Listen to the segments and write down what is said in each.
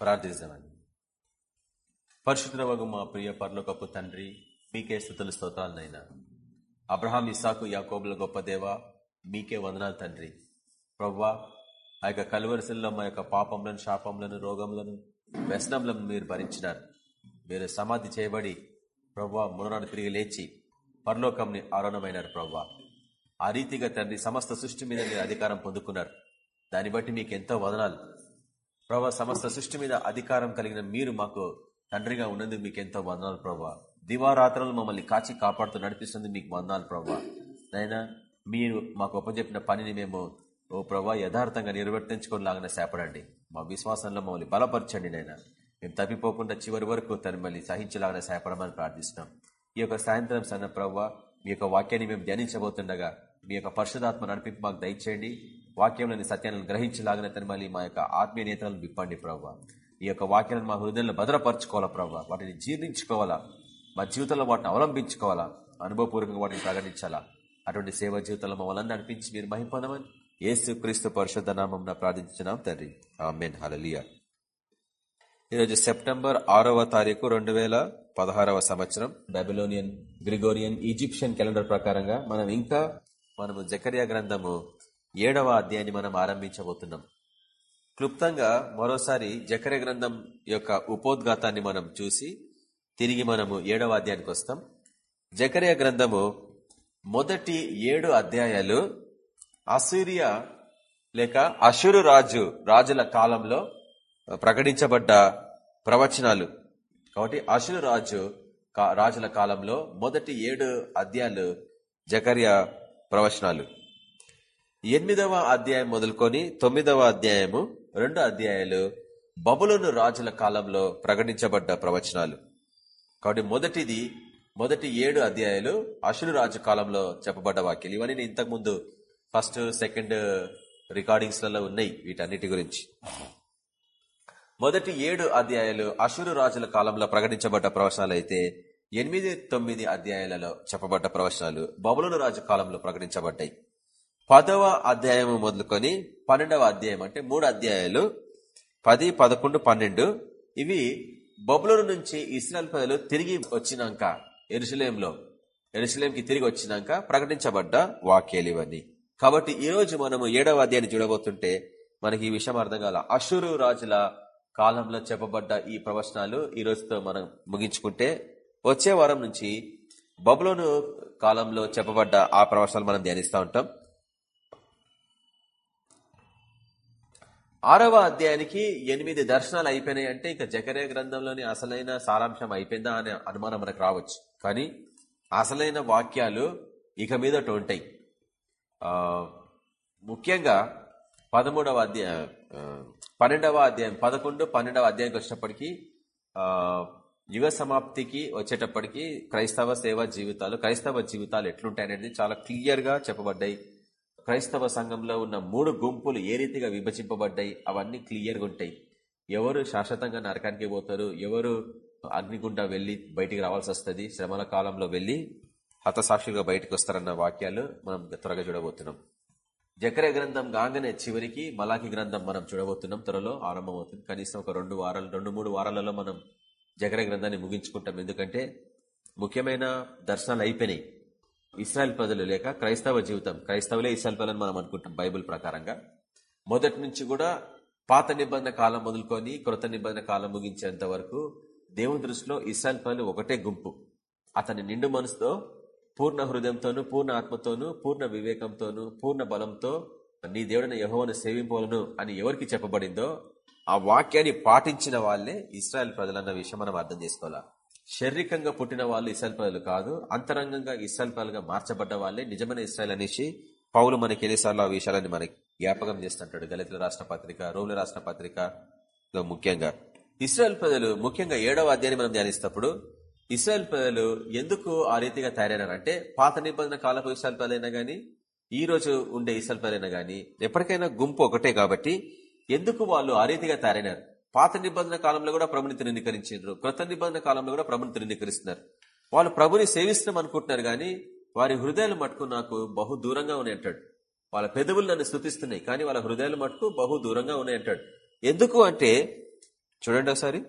ప్రార్థిస్తామని పరిశుద్ధవగు మా ప్రియ పర్లోకపు తండ్రి మీకే స్థుతులు స్తోత్రాలనైనా అబ్రహాం ఇసాకు యాకోబుల గొప్ప దేవ మీకే వందనాలు తండ్రి. ప్రవ్వా ఆ యొక్క కలువరిసల్లో మా యొక్క పాపములను శాపములను రోగములను వ్యసనములను మీరు భరించినారు. మీరు సమాధి చేయబడి ప్రవ్వా మునరాడు తిరిగి లేచి పరలోకంని ఆరోణమైనారు ప్రవ్వా. ఆ రీతిగా తండ్రి సమస్త సృష్టి మీద మీరు అధికారం పొందుకున్నారు. దాన్ని బట్టి మీకు ఎంతో వదనాలు. ప్రభా సమస్త సృష్టి మీద అధికారం కలిగిన మీరు మాకు తండ్రిగా ఉన్నందుకు మీకు ఎంతో వందనాలు ప్రభా. దివారాత్రులు మమ్మల్ని కాచి కాపాడుతూ నడిపిస్తుంది మీకు వందనాలు ప్రభా. నైనా మీరు మాకు ఒప్పజెప్పిన పనిని మేము ఓ ప్రభా యథార్థంగా నిర్వర్తించుకోలాగానే సేపడండి. మా విశ్వాసంలో మమ్మల్ని బలపరచండి నైనా మేము తప్పిపోకుండా చివరి వరకు తను మళ్ళీ సహించలాగానే సేపడమని ప్రార్థిస్తున్నాం. ఈ యొక్క సాయంత్రం సన్న ప్రవ్వ మీ యొక్క వాక్యాన్ని మేము ధ్యానించబోతుండగా మీ యొక్క పరిశుధాత్మ నడిపి మాకు దయచేయండి. వాక్యంలోని సత్యాలను గ్రహించలాగిన తను మళ్ళీ మా యొక్క ఆత్మీయ నేతలను విప్పండి ప్రవ్వ. ఈ యొక్క వాక్యాలను మా హృదయంలో భద్రపరచుకోవాలా ప్రవ్వ? వాటిని జీర్ణించుకోవాలా? మా జీవితంలో వాటిని అవలంబించుకోవాలా? అనుభవపూర్వకంగా వాటిని ప్రకటించాలా? అటువంటి సేవ జీవితంలో మమ్మల్ని నడిపించి మీరు మహిపొందమని ఏసు క్రీస్తు పరిశుద్ధ నామం ప్రార్థించినాం తండ్రి. ఆమెన్. హలలియా ఈరోజు సెప్టెంబర్ ఆరవ తారీఖు రెండు వేల పదహారవ సంవత్సరం. బెబిలోనియన్ గ్రిగోరియన్ ఈజిప్షియన్ క్యాలెండర్ ప్రకారంగా మనం ఇంకా మనము జకరియా గ్రంథము ఏడవ అధ్యాయాన్ని మనం ఆరంభించబోతున్నాం. క్లుప్తంగా మరోసారి జకర గ్రంథం యొక్క ఉపోద్ఘాతాన్ని మనం చూసి తిరిగి మనము ఏడవ అధ్యాయానికి వస్తాం. జకర్య గ్రంథము మొదటి ఏడు అధ్యాయాలు అసూరియా లేక అసురు రాజు రాజుల కాలంలో ప్రకటించబడ్డ ప్రవచనాలు. కాబట్టి అసురు రాజు రాజుల కాలంలో మొదటి ఏడు అధ్యాయాలు జకర్య ప్రవచనాలు. ఎనిమిదవ అధ్యాయం మొదలుకొని తొమ్మిదవ అధ్యాయము రెండు అధ్యాయాలు బబులోను రాజుల కాలంలో ప్రకటించబడ్డ ప్రవచనాలు. కాబట్టి మొదటిది మొదటి ఏడు అధ్యాయాలు అశులు రాజు కాలంలో చెప్పబడ్డ వాక్యాలు. ఇవన్నీ నేను ఇంతకు ముందు ఫస్ట్ సెకండ్ రికార్డింగ్స్లలో ఉన్నాయి వీటన్నిటి గురించి. మొదటి ఏడు అధ్యాయాలు అశురు రాజుల కాలంలో ప్రకటించబడ్డ ప్రవచనాలు అయితే ఎనిమిది తొమ్మిది అధ్యాయాలలో చెప్పబడ్డ ప్రవచనాలు బబులోను రాజు కాలంలో ప్రకటించబడ్డాయి. పదవ అధ్యాయము మొదలుకొని పన్నెండవ అధ్యాయం అంటే మూడు అధ్యాయాలు పది పదకొండు పన్నెండు. ఇవి బబులోను నుంచి ఇస్రాయల్ ప్రజలు తిరిగి వచ్చినాక ఎరుసలేంలో ఎరుసలేంకి తిరిగి వచ్చినాక ప్రకటించబడ్డ వాక్యాలు ఇవన్నీ. కాబట్టి ఈ రోజు మనము ఏడవ అధ్యాయాన్ని చూడబోతుంటే మనకి ఈ విషయం అర్థం కాల. అషురు రాజుల కాలంలో చెప్పబడ్డ ఈ ప్రవచనాలు ఈ రోజుతో మనం ముగించుకుంటే వచ్చే వారం నుంచి బబులోను కాలంలో చెప్పబడ్డ ఆ ప్రవచనాలు మనం ధ్యానిస్తూ ఉంటాం. ఆరవ అధ్యాయానికి ఎనిమిది దర్శనాలు అయిపోయినాయి అంటే ఇక జకరే గ్రంథంలోని అసలైన సారాంశం అయిపోయిందా అనే అనుమానం మనకు రావచ్చు. కానీ అసలైన వాక్యాలు ఇక మీదట ఉంటాయి. ముఖ్యంగా పదమూడవ అధ్యాయం పన్నెండవ అధ్యాయం పదకొండు పన్నెండవ అధ్యాయానికి వచ్చినప్పటికీ యుగ సమాప్తికి వచ్చేటప్పటికి క్రైస్తవ సేవ జీవితాలు క్రైస్తవ జీవితాలు ఎట్లుంటాయనేది చాలా క్లియర్గా చెప్పబడ్డాయి. క్రైస్తవ సంఘంలో ఉన్న మూడు గుంపులు ఏ రీతిగా విభజింపబడ్డాయి? అవన్నీ క్లియర్గా ఉంటాయి. ఎవరు శాశ్వతంగా నరకానికి పోతారు? ఎవరు అగ్నిగుండా వెళ్ళి బయటికి రావాల్సి వస్తుంది? శ్రమల కాలంలో వెళ్ళి హతసాక్షులుగా బయటకు వస్తారన్న వాక్యాలు మనం త్వరగా చూడబోతున్నాం. జకర గ్రంథం కాగానే చివరికి మలాకి గ్రంథం మనం చూడబోతున్నాం. త్వరలో ఆరంభమవుతుంది. కనీసం ఒక రెండు వారాలు రెండు మూడు వారాలలో మనం జకర గ్రంథాన్ని ముగించుకుంటాం. ఎందుకంటే ముఖ్యమైన దర్శనాలు అయిపోయినాయి. ఇస్రాయల్ ప్రజలు లేక క్రైస్తవ జీవితం క్రైస్తవులే ఇస్రాయల్ ప్రజలు మనం అనుకుంటాం బైబుల్ ప్రకారంగా. మొదటి నుంచి కూడా పాత నిబంధన కాలం మొదలుకొని క్రొత్త నిబంధన కాలం ముగించేంత వరకు దేవుని దృష్టిలో ఇస్రాయల్ ప్రజలు ఒకటే గుంపు. అతని నిండు మనసుతో పూర్ణ హృదయంతోను పూర్ణ ఆత్మతోనూ పూర్ణ వివేకంతోను పూర్ణ బలంతో నీ దేవుడిని యహోవను సేవింపలను అని ఎవరికి చెప్పబడిందో ఆ వాక్యాన్ని పాటించిన వాళ్ళే ఇస్రాయల్ ప్రజలన్న విషయం మనం అర్థం చేసుకోవాలా? శారీరకంగా పుట్టిన వాళ్ళు ఇస్రాయల్ ప్రజలు కాదు అంతరంగంగా ఇస్రాయల్ ప్రజలుగా మార్చబడ్డ వాళ్ళే నిజమైన ఇస్రాయల్ అనేసి పౌలు మనకి ఎన్నిసార్లు ఆ విషయాలని మనకి జ్ఞాపకం చేస్తుంటాడు. దళితుల రాష్ట్ర పత్రిక రోగుల రాష్ట్ర పత్రికలో ముఖ్యంగా. ఇస్రాయల్ ప్రజలు ముఖ్యంగా ఏడవ అధ్యాయాన్ని మనం ధ్యానిస్తప్పుడు ఇస్రాయల్ ప్రజలు ఎందుకు ఆ రీతిగా తయారైనారంటే పాత నిబంధన కాలపు ఇస్రాయల్ ప్రజలైనా గానీ ఈ రోజు ఉండే ఇస్రాయల్ ప్రజలైనా గానీ ఎప్పటికైనా గుంపు ఒకటే కాబట్టి ఎందుకు వాళ్ళు ఆ రీతిగా తయారైనారు? పాత నిబంధన కాలంలో కూడా ప్రభుని తృణీకరించారు కృత నిబంధన కాలంలో కూడా ప్రభుని తృణీకరిస్తున్నారు వాళ్ళు ప్రభుని సేవిస్తున్నాం అనుకుంటున్నారు కానీ వారి హృదయాలు మటుకు నాకు బహు దూరంగా ఉన్నాయి అంటాడు. వాళ్ళ పెదవులు నన్ను స్థుతిస్తున్నాయి కానీ వాళ్ళ హృదయాలు మటుకు బహు దూరంగా ఉన్నాయి అంటాడు. ఎందుకు అంటే చూడండి ఒకసారి.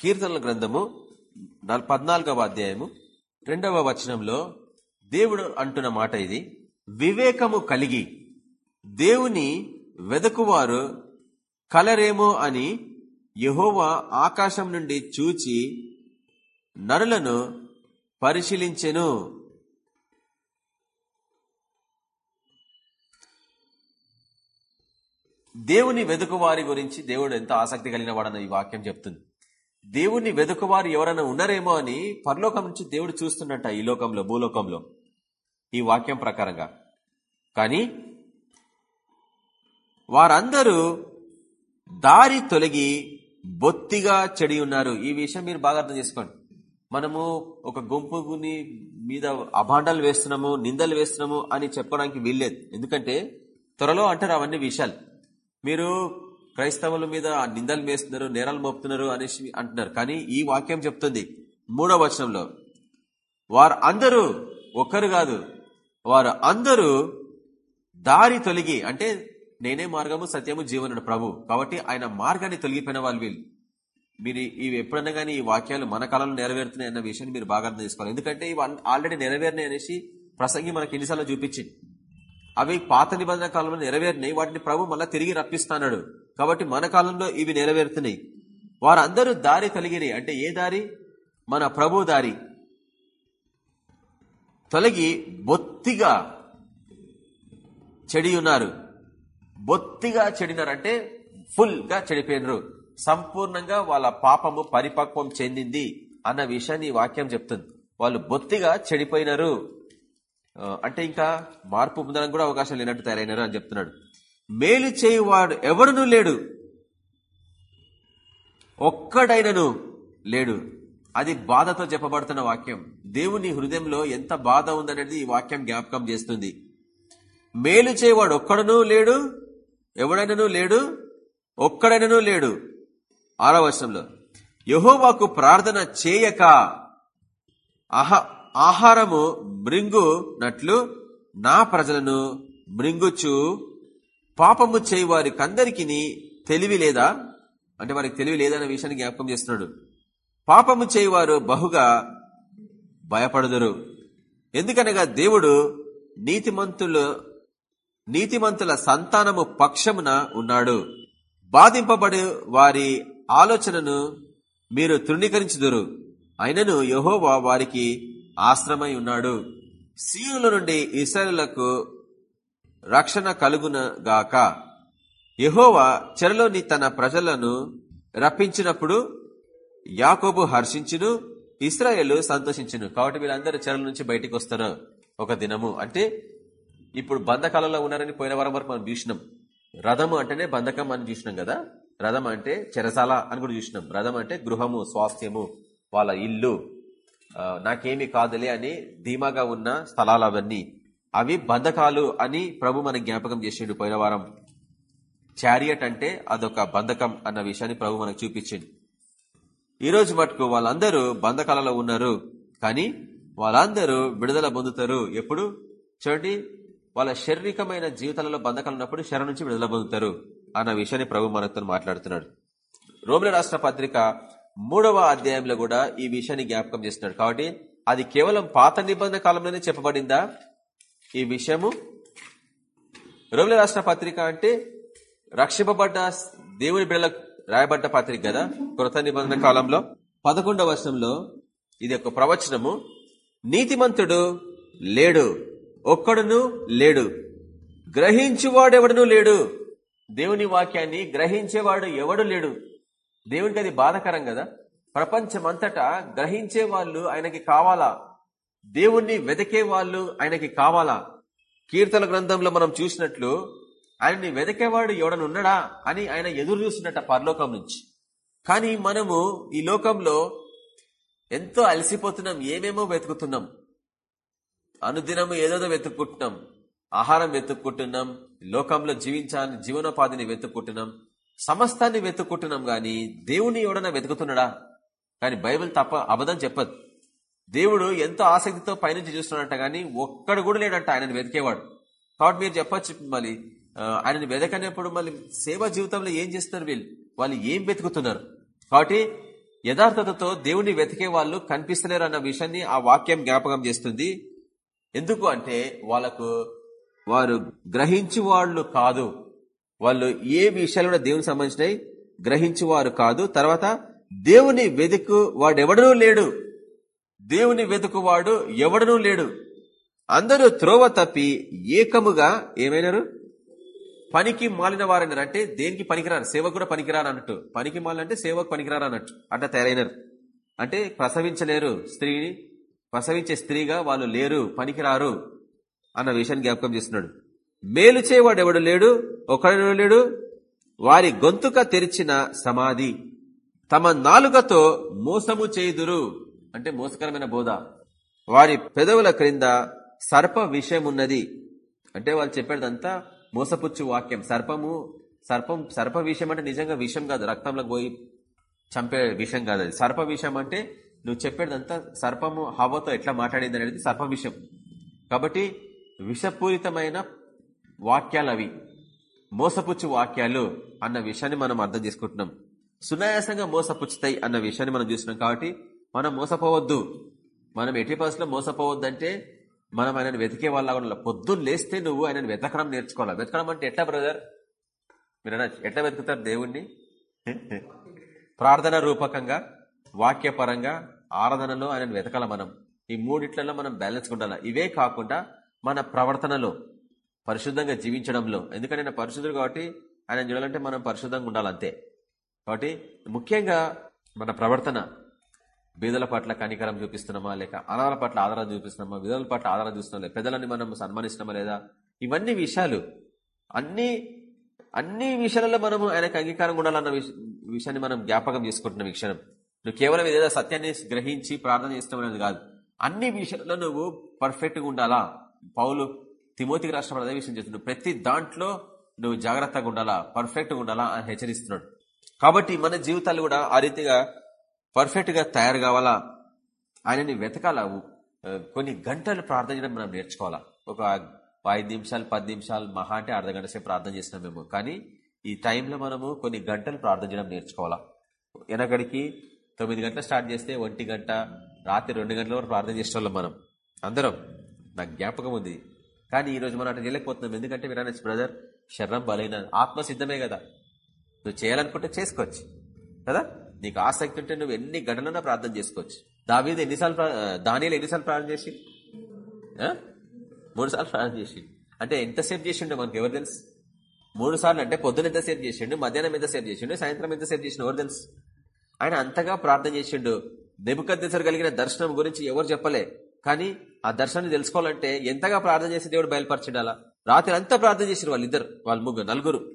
కీర్తనల గ్రంథము నల్- పద్నాలుగవ అధ్యాయము రెండవ వచనంలో దేవుడు అంటున్న మాట ఇది. వివేకము కలిగి దేవుని వెదకువారు కలరేమో అని యహోవా ఆకాశం నుండి చూచి నరులను పరిశీలించెను. దేవుని వెదుకువారి గురించి దేవుడు ఎంత ఆసక్తి కలిగిన వాడన్న ఈ వాక్యం చెప్తుంది. దేవుని వెదుకువారు ఎవరైనా ఉన్నారేమో అని పరలోకం నుంచి దేవుడు చూస్తున్నట్ట ఈ లోకంలో భూలోకంలో. ఈ వాక్యం ప్రకారంగా. కానీ వారందరూ దారి తొలగి బొత్తిగా చెడి ఉన్నారు. ఈ విషయం మీరు బాగా అర్థం చేసుకోండి. మనము ఒక గుంపుని మీద అభాండాలు వేస్తున్నాము నిందలు వేస్తున్నాము అని చెప్పడానికి వీల్లేదు. ఎందుకంటే త్వరలో అంటారు అవన్నీ విషయాలు. మీరు క్రైస్తవుల మీద నిందలు వేస్తున్నారు నేరాలు మోపుతున్నారు అనేసి అంటున్నారు. కానీ ఈ వాక్యం చెప్తుంది మూడవ వచనంలో. వారు అందరూ ఒక్కరు కాదు వారు అందరూ దారి తొలగి అంటే నేనే మార్గము సత్యము జీవనుడు ప్రభు. కాబట్టి ఆయన మార్గాన్ని తొలగిపోయిన వాళ్ళు వీళ్ళు. మీరు ఇవి ఎప్పుడన్నా కానీ ఈ వాక్యాలు మన కాలంలో నెరవేరుతున్నాయి అన్న విషయాన్ని మీరు బాగా అర్థం చేసుకోవాలి. ఎందుకంటే ఇవి ఆల్రెడీ నెరవేరినాయి అనేసి ప్రసంగి మనకి ఎన్నిసార్లు చూపించింది. అవి పాత నిబంధన కాలంలో నెరవేరినాయి. వాటిని ప్రభు మళ్ళీ తిరిగి రప్పిస్తాడు కాబట్టి మన కాలంలో ఇవి నెరవేరుతున్నాయి. వారందరూ దారి తొలగిరి అంటే ఏ దారి? మన ప్రభు దారి. తొలగి బొత్తిగా చెడి ఉన్నారు బొత్తిగా చెడినారంటే ఫుల్గా చెడిపోయినరు. సంపూర్ణంగా వాళ్ళ పాపము పరిపక్వం చెందింది అన్న విషయాన్ని ఈ వాక్యం చెప్తుంది. వాళ్ళు బొత్తిగా చెడిపోయినారు. అంటే ఇంకా మార్పు పొందడానికి కూడా అవకాశం లేనట్టు తయారైనారు అని చెప్తున్నాడు. మేలు చేయువాడు ఎవడునూ లేడు. ఒక్కడైనను లేడు. అది బాధతో చెప్పబడుతున్న వాక్యం. దేవుని హృదయంలో ఎంత బాధ ఉందనేది ఈ వాక్యం జ్ఞాపకం చేస్తుంది. మేలు చేయవాడు ఒక్కడనూ లేడు ఎవడైనను లేడు? ఒక్కడైనను లేడు. ఆరో వర్షంలో యహోవాకు ప్రార్థన చేయక ఆహ ఆహారము మృంగునట్లు నా ప్రజలను మృంగుచు పాపము చేయి వారికందరికి తెలివి లేదా అంటే వారికి తెలివి లేదన్న విషయాన్ని జ్ఞాపకం చేస్తున్నాడు. పాపము చేయవారు బహుగా భయపడదురు. ఎందుకనగా దేవుడు నీతిమంతులు నీతిమంతుల సంతానము పక్షమున ఉన్నాడు. బాధింపబడి వారి ఆలోచనను మీరు తృణీకరించుదురు. అయినను యహోవా వారికి ఆశ్రమై ఉన్నాడు. సీయుల నుండి ఇస్రాయేలులకు రక్షణ కలుగునగాక యహోవా చెరలోని తన ప్రజలను రప్పించినప్పుడు యాకోబు హర్షించును ఇస్రాయేల్ సంతోషించును. కాబట్టి వీళ్ళందరూ చెరల నుంచి బయటకు వస్తారు ఒక దినము. అంటే ఇప్పుడు బంధకాలలో ఉన్నారని పోయిన వారం వరకు మనం చూసినాం. రథము అంటేనే బంధకం అని చూసినాం కదా? రథం అంటే చెరసాల అని కూడా చూసినాం. రథం అంటే గృహము స్వాస్థ్యము వాళ్ళ ఇల్లు. నాకేమి నాకేమీ కాదులే అని ధీమాగా ఉన్న స్థలాలు అవన్నీ అవి బంధకాలు అని ప్రభు మన జ్ఞాపకం చేసిండు పోయిన వారం. చారియట్ అంటే అదొక బంధకం అన్న విషయాన్ని ప్రభు మనకు చూపించింది ఈరోజు మటుకు వాళ్ళందరూ బంధకాలలో ఉన్నారు. కానీ వాళ్ళందరూ విడుదల పొందుతారు ఎప్పుడు? చూడండి వాళ్ళ శారీరకమైన జీవితాలలో బంధకాలు ఉన్నప్పుడు శర నుంచి విడుదల పొందుతారు అన్న విషయాన్ని ప్రభు మనతో మాట్లాడుతున్నాడు. రోమిల రాష్ట్ర పత్రిక మూడవ అధ్యాయంలో కూడా ఈ విషయాన్ని జ్ఞాపకం చేస్తున్నాడు. కాబట్టి అది కేవలం పాత నిబంధన కాలంలోనే చెప్పబడిందా? ఈ విషయము రోమిల రాష్ట్ర పత్రిక అంటే రక్షింపబడ్డ దేవుని బిడ్డలకు రాయబడ్డ పత్రిక కదా? కృత నిబంధన కాలంలో పదకొండవ వర్షంలో ఇది ఒక ప్రవచనము. నీతిమంతుడు లేడు. ఒక్కడును లేడు. గ్రహించువాడెవడను లేడు. దేవుని వాక్యాన్ని గ్రహించేవాడు ఎవడు లేడు. దేవునికి అది బాధకరం కదా? ప్రపంచమంతటా గ్రహించే వాళ్ళు ఆయనకి కావాలా? దేవుణ్ణి వెతికే వాళ్ళు ఆయనకి కావాలా? కీర్తన గ్రంథంలో మనం చూసినట్లు ఆయన్ని వెతికేవాడు ఎవడనున్నాడా అని ఆయన ఎదురు చూస్తున్నట్ట పరలోకం నుంచి. కానీ మనము ఈ లోకంలో ఎంతో అలసిపోతున్నాం ఏమేమో వెతుకుతున్నాం. అనుదినము ఏదేదో వెతుక్కుంటున్నాం. ఆహారం వెతుక్కుంటున్నాం. లోకంలో జీవించాలని జీవనోపాధిని వెతుక్కుంటున్నాం. సమస్తాన్ని వెతుక్కుంటున్నాం గాని దేవుని ఎవడన్నా వెతుకుతున్నాడా? కానీ బైబిల్ తప్ప అబద్ధం చెప్పదు. దేవుడు ఎంతో ఆసక్తితో పైనుంచి చూస్తున్నాడంట కానీ ఒక్కడు కూడా లేడంట ఆయనను వెతికేవాడు. కాబట్టి మీరు చెప్పచ్చు మళ్ళీ ఆయనను ఆయనని వెతకనేప్పుడు మళ్ళీ సేవా జీవితంలో ఏం చేస్తున్నారు వీళ్ళు? వాళ్ళు ఏం వెతుకుతున్నారు? కాబట్టి యథార్థతతో దేవుని వెతికే వాళ్ళు కనిపిస్తలేరు అన్న విషయాన్ని ఆ వాక్యం జ్ఞాపకం చేస్తుంది. ఎందుకు అంటే వాళ్ళకు వారు గ్రహించి వాళ్ళు కాదు. వాళ్ళు ఏ విషయాలు కూడా దేవునికి సంబంధించినవి గ్రహించి వారు కాదు. తర్వాత దేవుని వెతుకు వాడెవడనూ లేడు. దేవుని వెతుకువాడు ఎవడనూ లేడు. అందరూ త్రోవ తప్పి ఏకముగా ఏమైనారు? పనికి మాలిన వారైనారు. అంటే దేనికి పనికిరారు? సేవకు కూడా పనికిరారు అన్నట్టు. పనికి మాలినంటే సేవకు పనికిరారు అన్నట్టు. అట్లా తయారైనారు. అంటే ప్రసవించలేరు స్త్రీని. ప్రసవించే స్త్రీగా వాళ్ళు లేరు పనికిరారు అన్న విషయాన్ని జ్ఞాపకం చేస్తున్నాడు. మేలు చేయవాడు ఎవడు లేడు ఒకడు లేడు? వారి గొంతుక తెరిచిన సమాధి. తమ నాలుగతో మోసము చేదురు అంటే మోసకరమైన బోధ. వారి పెదవుల క్రింద సర్ప విషయం ఉన్నది అంటే వాళ్ళు చెప్పేదంతా మోసపుచ్చు వాక్యం. సర్పము సర్పం సర్ప విషయం అంటే నిజంగా విషయం కాదు. రక్తంలో పోయి చంపే విషయం కాదు అది. సర్ప విషయం అంటే నువ్వు చెప్పేదంతా సర్పము హవతో ఎట్లా మాట్లాడింది అనేది సర్ప విషయం. కాబట్టి విషపూరితమైన వాక్యాలు అవి మోసపుచ్చు వాక్యాలు అన్న విషయాన్ని మనం అర్థం చేసుకుంటున్నాం. సునాయాసంగా మోసపుచ్చుతాయి అన్న విషయాన్ని మనం చూస్తున్నాం కాబట్టి మనం మోసపోవద్దు. మనం ఎట్టి పరిస్థితుల్లో మోసపోవద్దు అంటే మనం ఆయనను వెతికే వాళ్ళ పొద్దున్న లేస్తే నువ్వు ఆయనను వెతకడం నేర్చుకోవాలి. వెతకడం అంటే ఎట్లా బ్రదర్? మీరు ఎట్లా వెతుకుతారు దేవుణ్ణి? ప్రార్థన రూపకంగా వాక్యపరంగా ఆరాధనలో ఆయన వెతకాల మనం. ఈ మూడిట్లలో మనం బ్యాలెన్స్ ఉండాలి? ఇవే కాకుండా మన ప్రవర్తనలో పరిశుద్ధంగా జీవించడంలో. ఎందుకంటే ఆయన పరిశుద్ధుడు కాబట్టి ఆయన చూడాలంటే మనం పరిశుద్ధంగా ఉండాలి అంతే. కాబట్టి ముఖ్యంగా మన ప్రవర్తన బీదల పట్ల కనికరం చూపిస్తున్నామా లేక అనాథల పట్ల ఆధారం చూపిస్తున్నామా విధుల పట్ల ఆధారం చూస్తున్నాం పెద్దలని మనం సన్మానిస్తున్నామా లేదా? ఇవన్నీ విషయాలు. అన్ని అన్ని విషయాలలో మనము ఆయనకు అంగీకారం ఉండాలన్న విషయాన్ని మనం జ్ఞాపకం చేసుకుంటున్నాం ఈ క్షణం. నువ్వు కేవలం ఏదైనా సత్యాన్ని గ్రహించి ప్రార్థన చేస్తామనేది కాదు. అన్ని విషయంలో నువ్వు పర్ఫెక్ట్గా ఉండాలా? పౌలు తిమోతికి రాష్ట్రం అదే విషయం చెప్తున్నాడు. ప్రతి దాంట్లో నువ్వు జాగ్రత్తగా ఉండాలా? పర్ఫెక్ట్గా ఉండాలా అని హెచ్చరిస్తున్నాడు. కాబట్టి మన జీవితాలు కూడా ఆ రీతిగా పర్ఫెక్ట్గా తయారు కావాలా? ఆయనని వెతకాలా కొన్ని గంటలు ప్రార్థన చేయడం మనం నేర్చుకోవాలా? ఒక ఐదు నిమిషాలు పది నిమిషాలు మహా అంటే అర్ధ గంట సేపు ప్రార్థన చేసినాం మేము కానీ ఈ టైంలో మనము కొన్ని గంటలు ప్రార్థన చేయడం నేర్చుకోవాలా? వెనకడికి తొమ్మిది గంటల స్టార్ట్ చేస్తే ఒంటి గంట రాత్రి రెండు గంటల వరకు ప్రార్థన చేసిన మనం. అందరం. నాకు జ్ఞాపకం ఉంది. కానీ ఈ రోజు మనం అట్లా చేయలేకపోతున్నాం ఎందుకంటే మీరు బ్రదర్ శరణం బలైన ఆత్మ సిద్ధమే కదా. నువ్వు చేయాలనుకుంటే చేసుకోవచ్చు. కదా? నీకు ఆసక్తి ఉంటే నువ్వు ఎన్ని గంటలన్నా ప్రార్థన చేసుకోవచ్చు. దావీది ఎన్నిసార్లు దానిలో ఎన్నిసార్లు ప్రార్థన చేసి? మూడు సార్లు ప్రార్థన చేసి. అంటే ఎంతసేపు చేసిండో మనకు ఎవరు తెలుసు? మూడు సార్లు అంటే పొద్దున ఎంతసేపు చేసిండు మధ్యాహ్నం ఎంతసేపు చేసిండు సాయంత్రం ఎంతసేపు చేసిండు ఎవరు తెలుసు? ఆయన అంతగా ప్రార్థన చేసిండు. దెబ్బకద్దెసరు కలిగిన దర్శనం గురించి ఎవరు చెప్పలే. కానీ ఆ దర్శనాన్ని తెలుసుకోవాలంటే ఎంతగా ప్రార్థన చేసి దేవుడు బయలుపరచడాలా రాత్రి అంతా ప్రార్థన చేసిన వాళ్ళిద్దరు వాళ్ళు ముగ్గురు నలుగురు.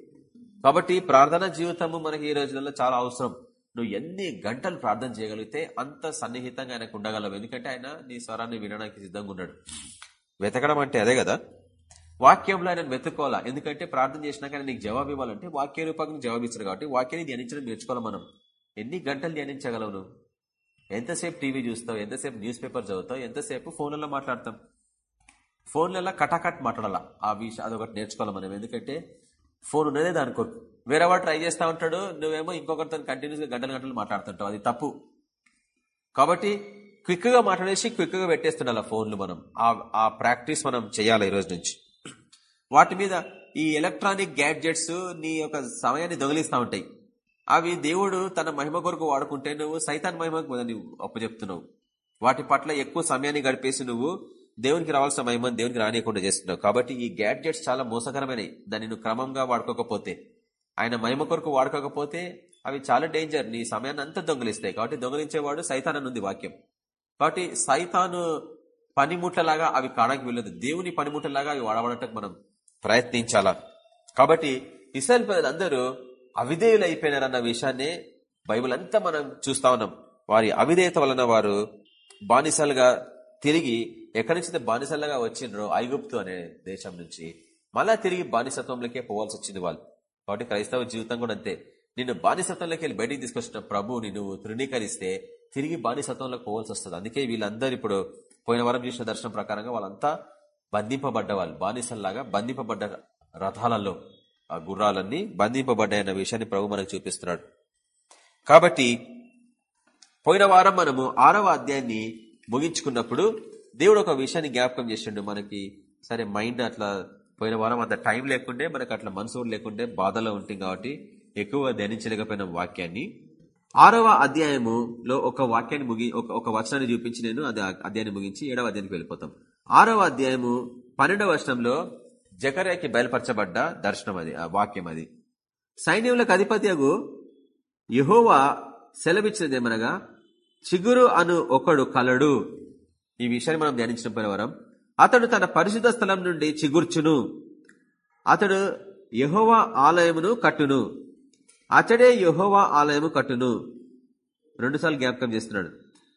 కాబట్టి ప్రార్థన జీవితము మనకి ఈ రోజులలో చాలా అవసరం. నువ్వు ఎన్ని గంటలు ప్రార్థన చేయగలిగితే అంత సన్నిహితంగా ఆయనకు ఉండగలవు. ఎందుకంటే ఆయన నీ స్వరాన్ని వినడానికి సిద్ధంగా ఉన్నాడు. వెతకడం అంటే అదే కదా? వాక్యంలో ఆయన వెతుక్కోవాలా? ఎందుకంటే ప్రార్థన చేసినాక నీకు జవాబు ఇవ్వాలంటే వాక్య రూపంగా జవాబు ఇస్తారు కాబట్టి వాక్యాన్ని ధ్యానించడం నేర్చుకోవాలి మనం. ఎన్ని గంటలు ధ్యానించగలవు నువ్వు? ఎంతసేపు టీవీ చూస్తావు? ఎంతసేపు న్యూస్ పేపర్ చదువుతావు? ఎంతసేపు ఫోన్లలో మాట్లాడతాం? ఫోన్లలో కటాకట్ మాట్లాడాలా. ఆ విషయం అదొకటి నేర్చుకోవాలి మనం. ఎందుకంటే ఫోన్ ఉన్నదే దాని కొరకు. వేరే ట్రై చేస్తా ఉంటాడు నువ్వేమో ఇంకొకరితో కంటిన్యూస్గా గంటలు గంటలు మాట్లాడుతుంటావు. అది తప్పు. కాబట్టి క్విక్గా మాట్లాడేసి క్విక్గా పెట్టేస్తుండాలి ఫోన్లు మనం. ఆ ప్రాక్టీస్ మనం చేయాలి ఈ రోజు నుంచి. వాటి మీద ఈ ఎలక్ట్రానిక్ గ్యాడ్జెట్స్ నీ యొక్క సమయాన్ని దొంగిలిస్తూ ఉంటాయి. అవి దేవుడు తన మహిమ కొరకు వాడుకుంటే నువ్వు సైతాన్ మహిమకు నువ్వు అప్పచెప్తున్నావు. వాటి పట్ల ఎక్కువ సమయాన్ని గడిపేసి నువ్వు దేవునికి రావాల్సిన మహిమని దేవునికి రానియకుండా చేస్తున్నావు. కాబట్టి ఈ గ్యాడ్జెట్స్ చాలా మోసకరమైనవి. దాన్ని నువ్వు క్రమంగా వాడుకోకపోతే ఆయన మహిమ కొరకు వాడుకోకపోతే అవి చాలా డేంజర్ నీ సమయాన్ని అంతా దొంగలిస్తాయి. కాబట్టి దొంగలించేవాడు సైతాన్ ఉంది వాక్యం. కాబట్టి సైతాను పనిముట్లలాగా అవి కాడానికి వెళ్ళదు దేవుని పనిముట్లలాగా అవి వాడబడటం మనం ప్రయత్నించాలా? కాబట్టి ఇసల్ అందరూ అవిధేయులు అయిపోయినారన్న విషయాన్ని బైబుల్ అంతా మనం చూస్తా ఉన్నాం. వారి అవిధేయత వలన వారు బానిసలుగా తిరిగి ఎక్కడి నుంచి బానిసలుగా వచ్చిండ్రో ఐగుప్తు అనే దేశం నుంచి మళ్ళా తిరిగి బానిసత్వంలోకే పోవాల్సి వచ్చింది వాళ్ళు. కాబట్టి క్రైస్తవ జీవితం కూడా అంతే. నిన్ను బానిసత్వంలోకి వెళ్ళి బయటికి తీసుకొచ్చిన ప్రభుని నువ్వు తృణీకరిస్తే తిరిగి బానిసత్వంలోకి పోవాల్సి వస్తుంది. అందుకే వీళ్ళందరూ ఇప్పుడు పోయిన వారం చేసిన దర్శనం ప్రకారంగా వాళ్ళంతా బంధింపబడ్డ వాళ్ళు. బానిసల్లాగా బంధింపబడ్డ రథాలలో ఆ గుర్రాలన్నీ బంధింపబడ్డాయన్న విషయాన్ని ప్రభు మనకు చూపిస్తున్నాడు. కాబట్టి పోయిన వారం మనము ఆరవ అధ్యాయాన్ని ముగించుకున్నప్పుడు దేవుడు ఒక విషయాన్ని జ్ఞాపకం చేసిండు. మనకి సరే మైండ్ అట్లా పోయిన వారం అంత టైం లేకుండే మనకు అట్లా మనసు లేకుండే బాధలో ఉంటుంది కాబట్టి ఎక్కువ ధ్యానించలేకపోయిన వాక్యాన్ని. ఆరవ అధ్యాయములో ఒక వాక్యాన్ని ముగి ఒక వచనాన్ని చూపించి నేను అది అధ్యాయాన్ని ముగించి ఏడవ అధ్యాయానికి వెళ్ళిపోతాం. ఆరవ అధ్యాయము పన్నెండవ వచనంలో జకర్యాకి బయలుపరచబడ్డ దర్శనం అది ఆ వాక్యం అది. సైన్యములకు అధిపతి యహోవా సెలవిచ్చినదేమనగా చిగురు అను ఒకడు కలడు. ఈ విషయాన్ని మనం ధ్యానించిన పోయినవరం. అతడు తన పరిశుద్ధ స్థలం నుండి చిగుర్చును. అతడు యహోవా ఆలయమును కట్టును. అతడే యహోవా ఆలయము కట్టును. రెండుసార్లు జ్ఞాపకం చేస్తున్నాడు.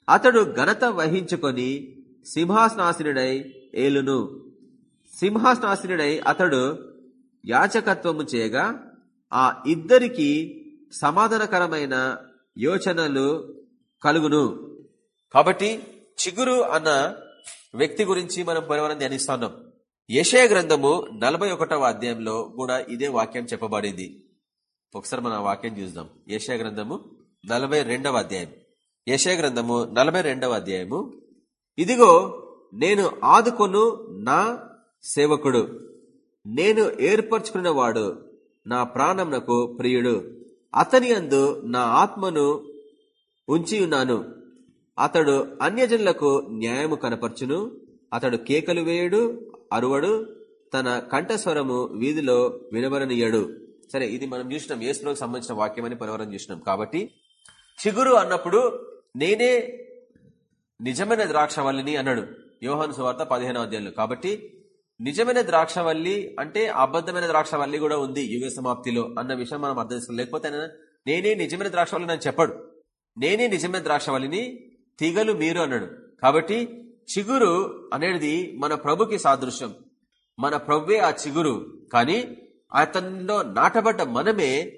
అతడు ఘనత వహించుకొని సింహాసనాశినుడై ఏలును. సింహాసనాశనుడై అతడు యాచకత్వము చేయగా ఆ ఇద్దరికి సమాధానకరమైన యోచనలు కలుగును. కాబట్టి చిగురు అన్న వ్యక్తి గురించి మనం పరివారం ధ్యానిస్తున్నాం యశయ గ్రంథము నలభై అధ్యాయంలో కూడా ఇదే వాక్యం చెప్పబడింది. ఒకసారి మనం వాక్యం చూద్దాం. యశయ గ్రంథము నలభై అధ్యాయం. యశయ గ్రంథము నలభై అధ్యాయము. ఇదిగో నేను ఆదుకొను నా సేవకుడు నేను ఏర్పరచుకున్న వాడు నా ప్రాణంనకు ప్రియుడు. అతని అందు నా ఆత్మను ఉంచి ఉన్నాను. అతడు అన్యజనులకు న్యాయము కనపరచును. అతడు కేకలు వేయుడు అరువడు తన కంఠస్వరము వీధిలో వినబరనీయడు సరే ఇది మనం చూసినాం యేసులోకి సంబంధించిన వాక్యం అని పరివరం చూసినాం. కాబట్టి చిగురు అన్నప్పుడు నేనే నిజమైన ద్రాక్షవల్లిని అన్నాడు. యోహాను సువార్త పదిహేనవ అధ్యాయులు. కాబట్టి నిజమైన ద్రాక్షవల్లి అంటే అబద్ధమైన ద్రాక్షవల్లి కూడా ఉంది యుగ సమాప్తిలో అన్న విషయం మనం అర్థం చేసుకోవాలి. లేకపోతే నేనే నిజమైన ద్రాక్షవల్లి అని చెప్పడు. నేనే నిజమైన ద్రాక్షవల్లిని తీగలు మీరు అన్నాడు. కాబట్టి చిగురు అనేది మన ప్రభుకి సాదృశ్యం. మన ప్రభువే ఆ చిగురు. కానీ అతనిలో నాటబడ్డ మనమే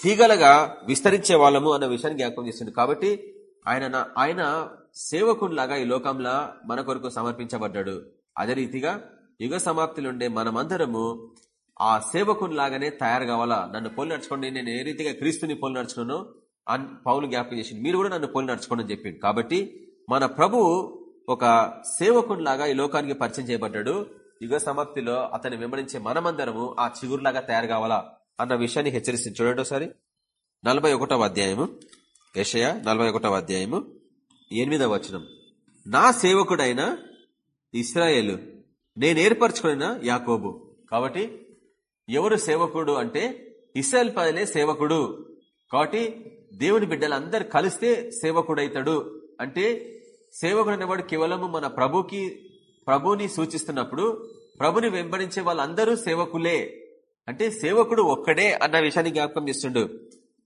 తీగలగా విస్తరించే వాళ్ళము అన్న విషయాన్ని జ్ఞాపకం చేస్తుంది కాబట్టి ఆయన ఆయన సేవకుడిలాగా ఈ లోకంలో మన కొరకు సమర్పించబడ్డాడు. అదే రీతిగా యుగ సమాప్తిలుండే మనమందరము ఆ సేవకునిలాగానే తయారు కావాలా? నన్ను పోలి నడుచుకోండి నేను ఏ రీతిగా క్రీస్తుని పోలి నడుచుకున్నానో పౌలు జ్ఞాపకం చేసింది. మీరు కూడా నన్ను పోలి నడుచుకోండి అని చెప్పింది కాబట్టి మన ప్రభు ఒక సేవకునిలాగా ఈ లోకానికి పరిచయం చేయబడ్డాడు. యుగ సమాప్తిలో అతన్ని వెంబడించే మనమందరము ఆ చిగురులాగా తయారు కావాలా అన్న విషయాన్ని హెచ్చరిస్తుంది. చూడండి ఒకసారి. నలభై ఒకటవ అధ్యాయము. యషయ నలభై ఒకటవ అధ్యాయము. ఎనిమిదవ వచనం. నా సేవకుడైన ఇస్రాయేలు నేను ఏర్పరచుకున్న? యాకోబు. కాబట్టి ఎవరు సేవకుడు అంటే ఇస్రాయల్ పదలే సేవకుడు. కాబట్టి దేవుని బిడ్డలందరు కలిస్తే సేవకుడైతాడు. అంటే సేవకుడు అనేవాడు కేవలము మన ప్రభుకి ప్రభుని సూచిస్తున్నప్పుడు ప్రభుని వెంబడించే వాళ్ళందరూ సేవకులే. అంటే సేవకుడు ఒక్కడే అన్న విషయాన్ని జ్ఞాపకం చేస్తుండు.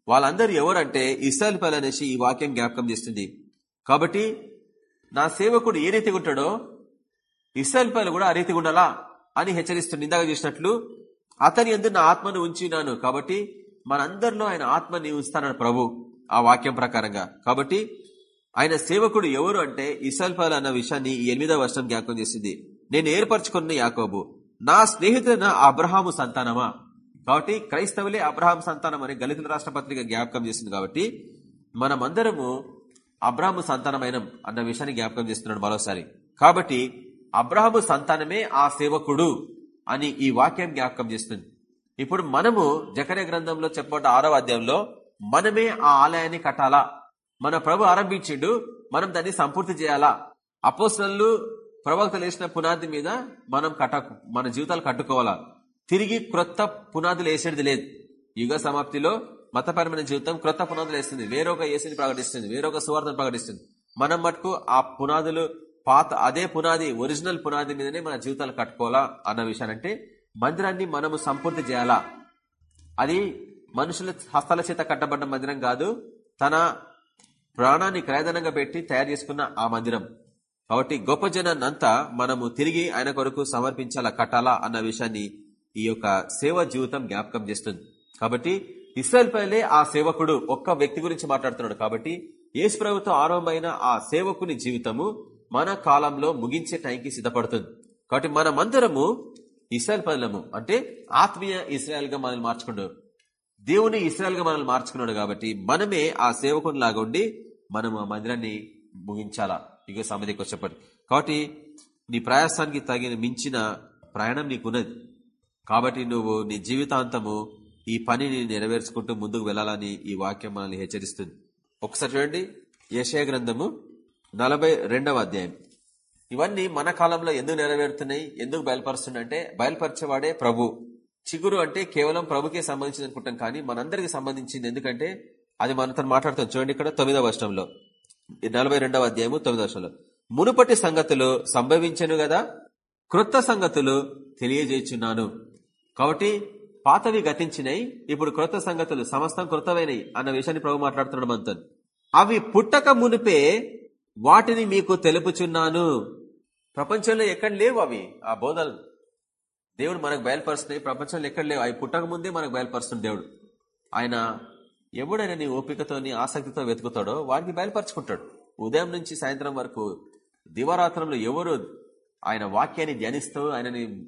వాళ్ళందరూ ఎవరంటే ఇస్రాయల్ పల్ అనేసి ఈ వాక్యం జ్ఞాపకం చేస్తుంది. కాబట్టి నా సేవకుడు ఏ రీతిగా ఉంటాడో ఇస్రాయల్ పల్ కూడా ఆ రీతి ఉండాలా అని హెచ్చరిస్తూ ఇందాక చేసినట్లు అతని ఎందు నా ఆత్మను ఉంచినాను కాబట్టి మనందరిలో ఆయన ఆత్మని ఉంచుతానని ప్రభు ఆ వాక్యం ప్రకారంగా. కాబట్టి ఆయన సేవకుడు ఎవరు అంటే ఇసల్పాల్ అన్న విషయాన్ని ఎనిమిదవ వర్షం జ్ఞాపకం చేసింది. నేను ఏర్పరచుకున్న యాకోబు నా స్నేహితుడైన అబ్రహాము సంతానమా? కాబట్టి క్రైస్తవులే అబ్రహాం సంతానం అని గలితుల రాష్ట్ర పత్రిక జ్ఞాపకం చేసింది కాబట్టి మనమందరము అబ్రాహము సంతానమైన అన్న విషయాన్ని జ్ఞాపకం చేస్తున్నాడు మరోసారి. కాబట్టి అబ్రహము సంతానమే ఆ సేవకుడు అని ఈ వాక్యం జ్ఞాపకం చేస్తుంది. ఇప్పుడు మనము జకరే గ్రంథంలో చెప్పబడ్డ ఆరవ అధ్యాయంలో మనమే ఆ ఆలయాన్ని కట్టాలా? మన ప్రభు ఆరంభించిండు మనం దాన్ని సంపూర్తి చేయాలా? అపోసనలు ప్రవక్తలు వేసిన పునాది మీద మనం కట్ట మన జీవితాలు కట్టుకోవాలా? తిరిగి క్రొత్త పునాదులు వేసేది లేదు. యుగ సమాప్తిలో మతపరమైన జీవితం క్రొత్త పునాదులు వేస్తుంది. వేరొక ఏసుని ప్రకటిస్తుంది. వేరొక సువార్థను ప్రకటిస్తుంది. మనం మటుకు ఆ పునాదులు పాత అదే పునాది ఒరిజినల్ పునాది మీదనే మన జీవితాలు కట్టుకోవాలా అన్న విషయాన్ని మందిరాన్ని మనము సంపూర్తి చేయాలా? అది మనుషుల హస్తాల చేత కట్టబడ్డ మందిరం కాదు తన ప్రాణాన్ని క్రయదనంగా పెట్టి తయారు చేసుకున్న ఆ మందిరం. కాబట్టి గొప్ప జనాన్నంతా మనము తిరిగి ఆయన కొరకు సమర్పించాలా కట్టాలా అన్న విషయాన్ని ఈ యొక్క సేవ జీవితం జ్ఞాపకం చేస్తుంది. కాబట్టి ఇస్రాయల్ పైలే ఆ సేవకుడు ఒక్క వ్యక్తి గురించి మాట్లాడుతున్నాడు. కాబట్టి యేసు ప్రభుత్వం ఆరంభమైన ఆ సేవకుని జీవితము మన కాలంలో ముగించే టైంకి సిద్ధపడుతుంది. కాబట్టి మనమందరము ఇస్రాయల్ పదలము అంటే ఆత్మీయ ఇస్రాయల్గా మనల్ని మార్చుకున్నాడు దేవుని ఇస్రాయల్గా మనల్ని మార్చుకున్నాడు కాబట్టి మనమే ఆ సేవకుని లాగా ఉండి మనము ఆ మందిరాన్ని ముగించాలా? ఇక సమాధికి వచ్చేప్పటి కాబట్టి నీ ప్రయాసానికి తగిన మించిన ప్రయాణం నీకున్నది. కాబట్టి నువ్వు నీ జీవితాంతము ఈ పనిని నెరవేర్చుకుంటూ ముందుకు వెళ్ళాలని ఈ వాక్యం మనల్ని హెచ్చరిస్తుంది. ఒకసారి చూడండి. యశయ గ్రంథము నలభై అధ్యాయం. ఇవన్నీ మన కాలంలో ఎందుకు నెరవేరుతున్నాయి? ఎందుకు బయలుపరుస్తున్నాయి అంటే బయలుపరిచేవాడే ప్రభు. చిగురు అంటే కేవలం ప్రభుకే సంబంధించింది అనుకుంటాం కానీ మనందరికి సంబంధించింది ఎందుకంటే అది మనతో మాట్లాడుతాం. చూడండి ఇక్కడ తొమ్మిదవ వర్షంలో నలభై రెండవ అధ్యాయము తొమ్మిదవ వర్షంలో మునుపటి సంగతులు సంభవించను కదా క్రొత్త సంగతులు తెలియజేస్తున్నాను కాబట్టి పాతవి గతించినాయి ఇప్పుడు క్రొత్త సంగతులు సమస్తం క్రొత్తమైనవి అన్న విషయాన్ని ప్రభు మాట్లాడుతున్నాడు మనతో అవి పుట్టక మునిపే వాటిని మీకు తెలుపుచున్నాను. ప్రపంచంలో ఎక్కడ లేవు అవి ఆ బోధలు. దేవుడు మనకు బయలుపరుస్తున్నాయి. ప్రపంచంలో ఎక్కడ లేవు. అవి పుట్టక ముందే మనకు బయలుపరుస్తుంది దేవుడు. ఆయన ఎవడైనా నీ ఓపికతో ఆసక్తితో వెతుకుతాడో వాటిని బయలుపరుచుకుంటాడు. ఉదయం నుంచి సాయంత్రం వరకు దివరాత్రంలో ఎవరు ఆయన వాక్యాన్ని ధ్యానిస్తూ ఆయనని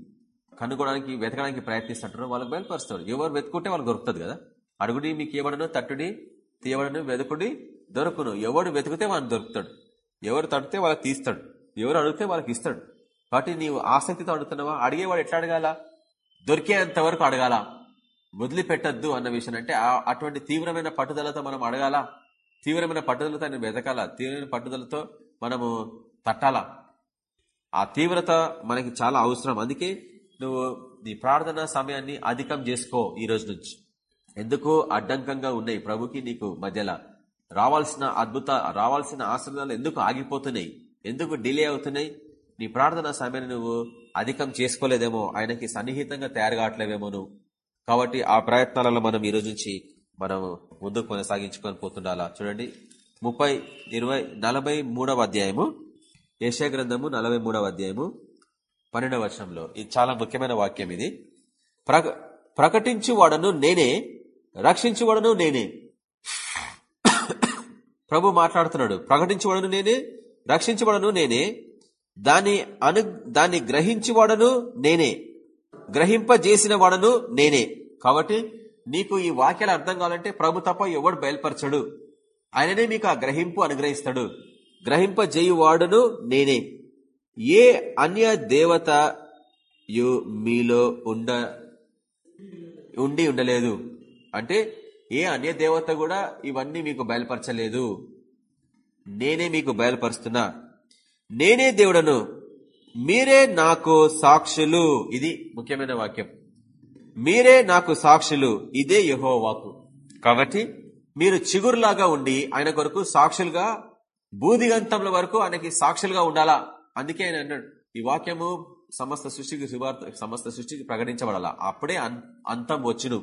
కనుగొనడానికి వెతకడానికి ప్రయత్నిస్తుంటారో వాళ్ళకి బయలుపరుస్తాడు. ఎవరు వెతుకుంటే వాళ్ళకి దొరుకుతుంది కదా. అడుగుడి మీకు ఏమడను తట్టుడి తీయబడను వెతుకుడి దొరుకును. ఎవడు వెతికితే వాడిని దొరుకుతాడు. ఎవరు తడితే వాళ్ళకి తీస్తాడు. ఎవరు అడిగితే వాళ్ళకి ఇస్తాడు. కాబట్టి నీవు ఆసక్తితో అడుగుతున్నావా? అడిగేవాడు ఎట్లా అడగాల? దొరికేంత వరకు అడగాల. వదిలిపెట్టద్దు అన్న విషయం అంటే అటువంటి తీవ్రమైన పట్టుదలతో మనం అడగాల. తీవ్రమైన పట్టుదలతో ఆయన వెతకాల. తీవ్రమైన పట్టుదలతో మనము తట్టాలా. ఆ తీవ్రత మనకి చాలా అవసరం. అందుకే నువ్వు నీ ప్రార్థన సమయాన్ని అధికం చేసుకో ఈ రోజు నుంచి. ఎందుకు అడ్డంకంగా ఉన్నాయి ప్రభుకి నీకు మధ్యలో? రావాల్సిన అద్భుత రావాల్సిన ఆశ్రదాలు ఎందుకు ఆగిపోతున్నాయి? ఎందుకు డిలే అవుతున్నాయి? నీ ప్రార్థన సమయాన్ని నువ్వు అధికం చేసుకోలేదేమో ఆయనకి సన్నిహితంగా తయారు కావట్లేవేమో నువ్వు కాబట్టి ఆ ప్రయత్నాలలో మనం ఈ రోజు నుంచి మనం ముందుకు కొనసాగించుకొని పోతుండాలా? చూడండి. ముప్పై ఇరవై నలభై మూడవ అధ్యాయము. గ్రంథము నలభై మూడవ అధ్యాయము. పన్నెండవ వర్షంలో ఇది చాలా ముఖ్యమైన వాక్యం ఇది. ప్రకటించువాడను నేనే రక్షించువాడను నేనే. ప్రభు మాట్లాడుతున్నాడు. ప్రకటించువాడను నేనే రక్షించబడను నేనే దాన్ని అను దాన్ని గ్రహించివాడను నేనే గ్రహింపజేసిన వాడను నేనే. కాబట్టి నీకు ఈ వాక్యాలు అర్థం కావాలంటే ప్రభు తప్ప ఎవడు బయలుపరచడు. ఆయననే మీకు ఆ గ్రహింపు అనుగ్రహిస్తాడు. గ్రహింపజేయువాడును నేనే. ఏ అన్య దేవత మీలో ఉండ ఉండి ఉండలేదు. అంటే ఏ అన్య దేవత కూడా ఇవన్నీ మీకు బయలుపరచలేదు. నేనే మీకు బయలుపరుస్తున్నా. నేనే దేవుడను. మీరే నాకు సాక్షులు. ఇది ముఖ్యమైన వాక్యం. మీరే నాకు సాక్షులు. ఇదే యహో వాకు కాబట్టి మీరు చిగురులాగా ఉండి ఆయన కొరకు సాక్షులుగా బూదిగంతంల వరకు ఆయనకి సాక్షులుగా ఉండాలా? అందుకే ఆయన అన్నాడు ఈ వాక్యము సమస్త సృష్టికి శుభార్త సమస్త సృష్టికి ప్రకటించబడాలా? అప్పుడే అంతం వచ్చును.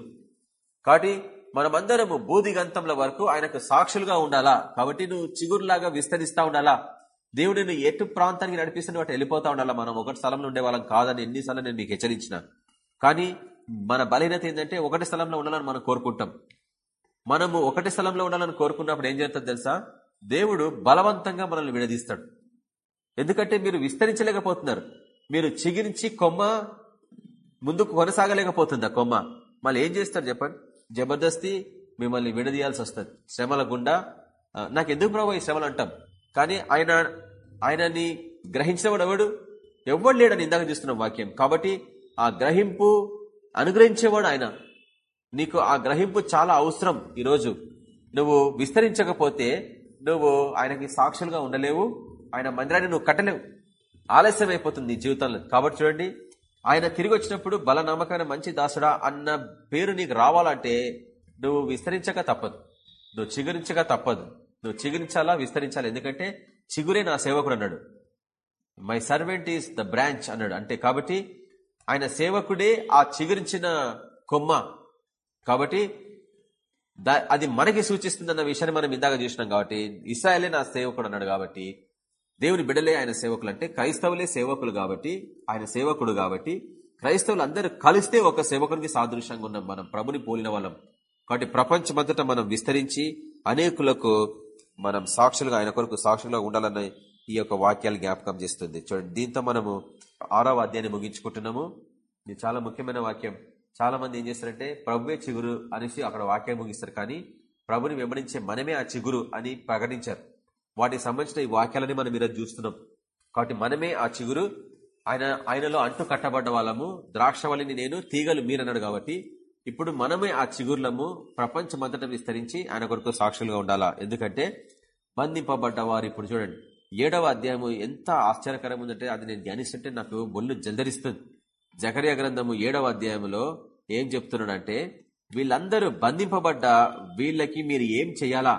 కాబట్టి మనమందరము బూదిగంతముల వరకు ఆయనకు సాక్షులుగా ఉండాలా? కాబట్టి నువ్వు చిగురులాగా విస్తరిస్తా ఉండాలా? దేవుడు నువ్వు ఎటు ప్రాంతానికి నడిపిస్తున్న వాటి వెళ్ళిపోతా ఉండాలా? మనం ఒకటి స్థలంలో ఉండే వాళ్ళం కాదని ఎన్నిసార్లు నేను మీకు హెచ్చరించిన. కానీ మన బలహీనత ఏంటంటే ఒకటి స్థలంలో ఉండాలని మనం కోరుకుంటాం. మనము ఒకటి స్థలంలో ఉండాలని కోరుకున్నప్పుడు ఏం జరుగుతుంది తెలుసా? దేవుడు బలవంతంగా మనల్ని విడదీస్తాడు. ఎందుకంటే మీరు విస్తరించలేకపోతున్నారు. మీరు చిగిరించి కొమ్మ ముందుకు కొనసాగలేకపోతుంది ఆ కొమ్మ. మళ్ళీ ఏం చేస్తారు చెప్పండి? జబర్దస్తి మిమ్మల్ని విడదీయాల్సి వస్తుంది. శ్రమల గుండా నాకు ఎందుకు ప్రభావ ఈ శ్రమలు అంటాం? కానీ ఆయన ఆయనని గ్రహించినవాడు ఎవడు? ఎవడు లేడని ఇందాక చూస్తున్నాం వాక్యం. కాబట్టి ఆ గ్రహింపు అనుగ్రహించేవాడు ఆయన. నీకు ఆ గ్రహింపు చాలా అవసరం ఈరోజు. నువ్వు విస్తరించకపోతే నువ్వు ఆయనకి సాక్షులుగా ఉండలేవు. ఆయన మందిరాన్ని నువ్వు కట్టలేవు. ఆలస్యం అయిపోతుంది నీ జీవితంలో. కాబట్టి చూడండి ఆయన తిరిగి వచ్చినప్పుడు బల నమ్మకమైన మంచి దాసుడా అన్న పేరు నీకు రావాలంటే నువ్వు విస్తరించక తప్పదు. నువ్వు చిగురించక తప్పదు. నువ్వు చిగురించాలా విస్తరించాలా? ఎందుకంటే చిగురే నా సేవకుడు అన్నాడు. My servant is the branch అన్నాడు. అంటే కాబట్టి ఆయన సేవకుడే ఆ చిగురించిన కొమ్మ. కాబట్టి అది మనకి సూచిస్తుందన్న విషయాన్ని మనం ఇందాక చూసినాం కాబట్టి ఇస్రాయలే నా సేవకుడు అన్నాడు కాబట్టి దేవుని బిడలే ఆయన సేవకులు అంటే క్రైస్తవులే సేవకులు కాబట్టి ఆయన సేవకుడు కాబట్టి క్రైస్తవులు అందరూ కలిస్తే ఒక సేవకునికి సాదృశ్యంగా ఉన్నాం మనం ప్రభుని పోలిన వాళ్ళం. కాబట్టి ప్రపంచమంతటా మనం విస్తరించి అనేకులకు మనం సాక్షులుగా ఆయన కొరకు సాక్షులుగా ఉండాలన్న ఈ యొక్క వాక్యాలు జ్ఞాపకం చేస్తుంది. చూడండి దీంతో మనము ఆరవ అధ్యాయాన్ని ముగించుకుంటున్నాము. ఇది చాలా ముఖ్యమైన వాక్యం. చాలా మంది ఏం చేస్తారంటే ప్రభువే చిగురు అనేసి అక్కడ వాక్యం ముగిస్తారు. కానీ ప్రభుని వెంబడించే మనమే ఆ చిగురు అని ప్రకటించారు. వాటికి సంబంధించిన ఈ వాక్యాలని మనం ఈరోజు చూస్తున్నాం. కాబట్టి మనమే ఆ చిగురు ఆయన ఆయనలో అంటు కట్టబడ్డ వాళ్ళము ద్రాక్షవల్లిని నేను తీగలు మీరన్నాడు కాబట్టి ఇప్పుడు మనమే ఆ చిగుర్లము ప్రపంచమంతటా విస్తరించి ఆయన కొరకు సాక్షులుగా ఉండాలా? ఎందుకంటే బంధింపబడ్డ వారు ఇప్పుడు చూడండి. ఏడవ అధ్యాయము ఎంత ఆశ్చర్యకరం ఉందంటే అది నేను ధ్యానిస్తుంటే నాకు బొల్లు జల్దరిస్తుంది జకర్య గ్రంథము ఏడవ అధ్యాయంలో ఏం చెప్తున్నాడంటే వీళ్ళందరూ బంధింపబడ్డ వీళ్ళకి మీరు ఏం చెయ్యాలా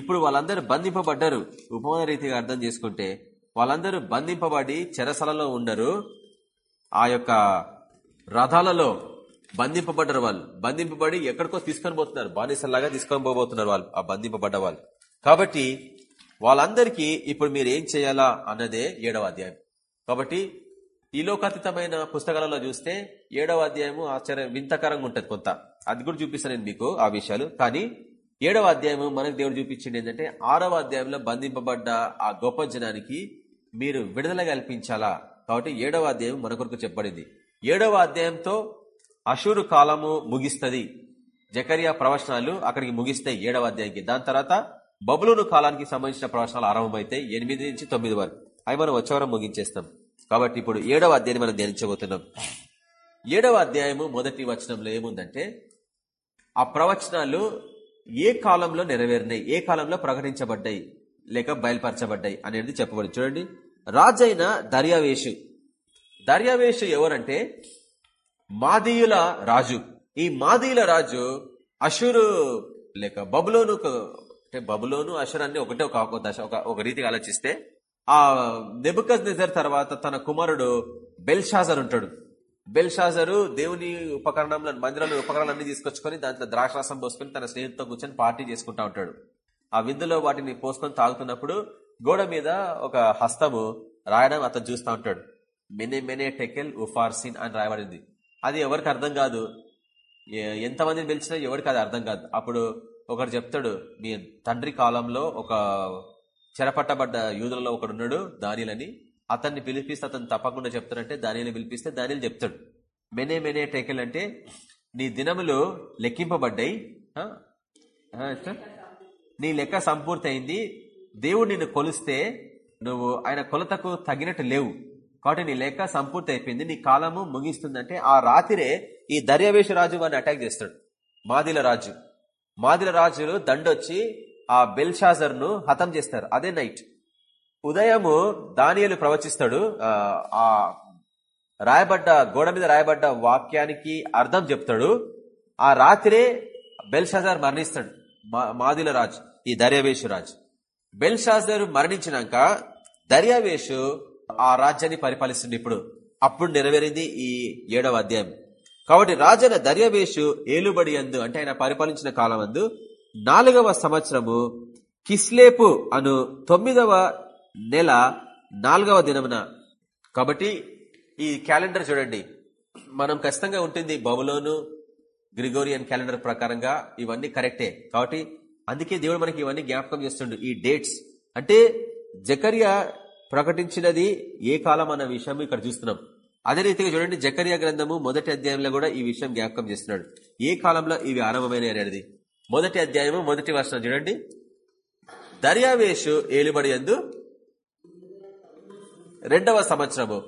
ఇప్పుడు వాళ్ళందరూ బంధింపబడ్డారు. ఉపమాన రీతిగా అర్థం చేసుకుంటే వాళ్ళందరూ బంధింపబడి చెరసలలో ఉండరు. ఆ యొక్క రథాలలో బంధింపబడ్డారు వాళ్ళు. బంధింపబడి ఎక్కడికో తీసుకొని పోతున్నారు. బానిసల్లాగా తీసుకొని పోబోతున్నారు వాళ్ళు ఆ బంధింపబడ్డ వాళ్ళు. కాబట్టి వాళ్ళందరికీ ఇప్పుడు మీరు ఏం చేయాలా అన్నదే ఏడవ అధ్యాయం. కాబట్టి ఈ లోకాతీతమైన పుస్తకాలలో చూస్తే ఏడవ అధ్యాయము ఆశ్చర్య వింతకరంగా ఉంటుంది కొంత. అది కూడా చూపిస్తాను నేను మీకు ఆ విషయాలు. కానీ ఏడవ అధ్యాయము మనకు దేవుడు చూపించింది ఏంటంటే ఆరవ అధ్యాయంలో బంధింపబడ్డ ఆ గొప్ప జనానికి మీరు విడుదల కల్పించాలా? కాబట్టి ఏడవ అధ్యాయం మన కొరకు చెప్పబడింది. ఏడవ అధ్యాయంతో అషూరు కాలము ముగిస్తుంది. జకరియా ప్రవచనాలు అక్కడికి ముగిస్తాయి ఏడవ అధ్యాయానికి దాని తర్వాత బబులోను కాలానికి సంబంధించిన ప్రవచనాలు ఆరంభమైతే ఎనిమిది నుంచి తొమ్మిది వరకు. అవి మనం వచ్చేవారం ముగించేస్తాం. కాబట్టి ఇప్పుడు ఏడవ అధ్యాయం మనం ధ్యానించబోతున్నాం. ఏడవ అధ్యాయము మొదటి వచనంలో ఏముందంటే ఆ ప్రవచనాలు ఏ కాలంలో నెరవేరినాయి ఏ కాలంలో ప్రకటించబడ్డాయి లేక బయలుపరచబడ్డాయి అనేది చెప్పబడి చూడండి. రాజైన దర్యావేషు. దర్యావేషు ఎవరంటే? మాదీయుల రాజు. ఈ మాదీయుల రాజు అషురు లేక బబులోను అంటే బబులోను అషుర్ అన్ని ఒకటే ఒక దశ ఒక ఒక రీతిగా ఆలోచిస్తే ఆ నెబుకజ్ నిజర్ తర్వాత తన కుమారుడు బెల్షాజర్ ఉంటాడు. బెల్షాజరు దేవుని ఉపకరణంలో మందిరంలో ఉపకరణాలన్నీ తీసుకొచ్చుకొని దాంట్లో ద్రాక్షరసం పోసుకొని తన స్నేహితుతో కూర్చొని పార్టీ చేసుకుంటా ఉంటాడు. ఆ విందులో వాటిని పోసుకొని తాగుతున్నప్పుడు గోడ మీద ఒక హస్తము రాయడం అతను చూస్తూ ఉంటాడు. మెనే మెనే టెకెల్ ఉఫార్సిన్ అని రాయబడింది. అది ఎవరికి అర్థం కాదు? ఎంతమందిని పిలిచినా ఎవరికి అది అర్థం కాదు. అప్పుడు ఒకడు చెప్తాడు మీ తండ్రి కాలంలో ఒక చెరపట్టబడ్డ యూదులలో ఒకడున్నాడు దానిలని అతన్ని పిలిపిస్తే అతను తప్పకుండా చెప్తాడంటే దానిని పిలిపిస్తే దానిని చెప్తాడు. మెనే మెనే టేకెల్ అంటే నీ దినములు లెక్కింపబడ్డాయి. నీ లెక్క సంపూర్తి అయింది దేవుడు నిన్ను కొలిస్తే నువ్వు ఆయన కొలతకు తగినట్టు లేవు. కాబట్టి నీ లెక్క సంపూర్తి అయిపోయింది నీ కాలము ముగిస్తుందంటే ఆ రాత్రిరే ఈ దర్యావేశ రాజు వాడిని అటాక్ చేస్తాడు. మాదిల రాజు. మాదిల రాజులు దండొచ్చి ఆ బెల్షాజర్ను హతం చేస్తారు. అదే నైట్. ఉదయము దానియలు ప్రవచిస్తాడు ఆ రాయబడ్డ గోడ మీద రాయబడ్డ వాక్యానికి అర్థం చెప్తాడు. ఆ రాత్రే బెల్షాజార్ మరణిస్తాడు మాదిల రాజు ఈ దర్యావేషు రాజు. బెల్షాజర్ మరణించినాక దర్యావేషు ఆ రాజ్యాన్ని పరిపాలిస్తుంది ఇప్పుడు. అప్పుడు నెరవేరింది ఈ ఏడవ అధ్యాయం. కాబట్టి రాజన దర్యావేషు ఏలుబడి అందు అంటే ఆయన పరిపాలించిన కాలం అందు నాలుగవ సంవత్సరము కిస్లేపు అను తొమ్మిదవ నెల నాలుగవ దినమున. కాబట్టి ఈ క్యాలెండర్ చూడండి. మనం ఖచ్చితంగా ఉంటుంది బబులోను గ్రిగోరియన్ క్యాలెండర్ ప్రకారంగా ఇవన్నీ కరెక్టే. కాబట్టి అందుకే దేవుడు మనకి ఇవన్నీ జ్ఞాపకం చేస్తుండు. ఈ డేట్స్. అంటే జకరియా ప్రకటించినది ఏ కాలం అన్న విషయం ఇక్కడ చూస్తున్నాం. అదే రీతిగా చూడండి జకరియా గ్రంథము మొదటి అధ్యాయంలో కూడా ఈ విషయం జ్ఞాపకం చేస్తున్నాడు. ఏ కాలంలో ఇవి ఆరంభమైన అనేది. మొదటి అధ్యాయము మొదటి వర్షం చూడండి. దర్యావేషు ఏలుబడి ఎందు రెండవ సంవత్సరము.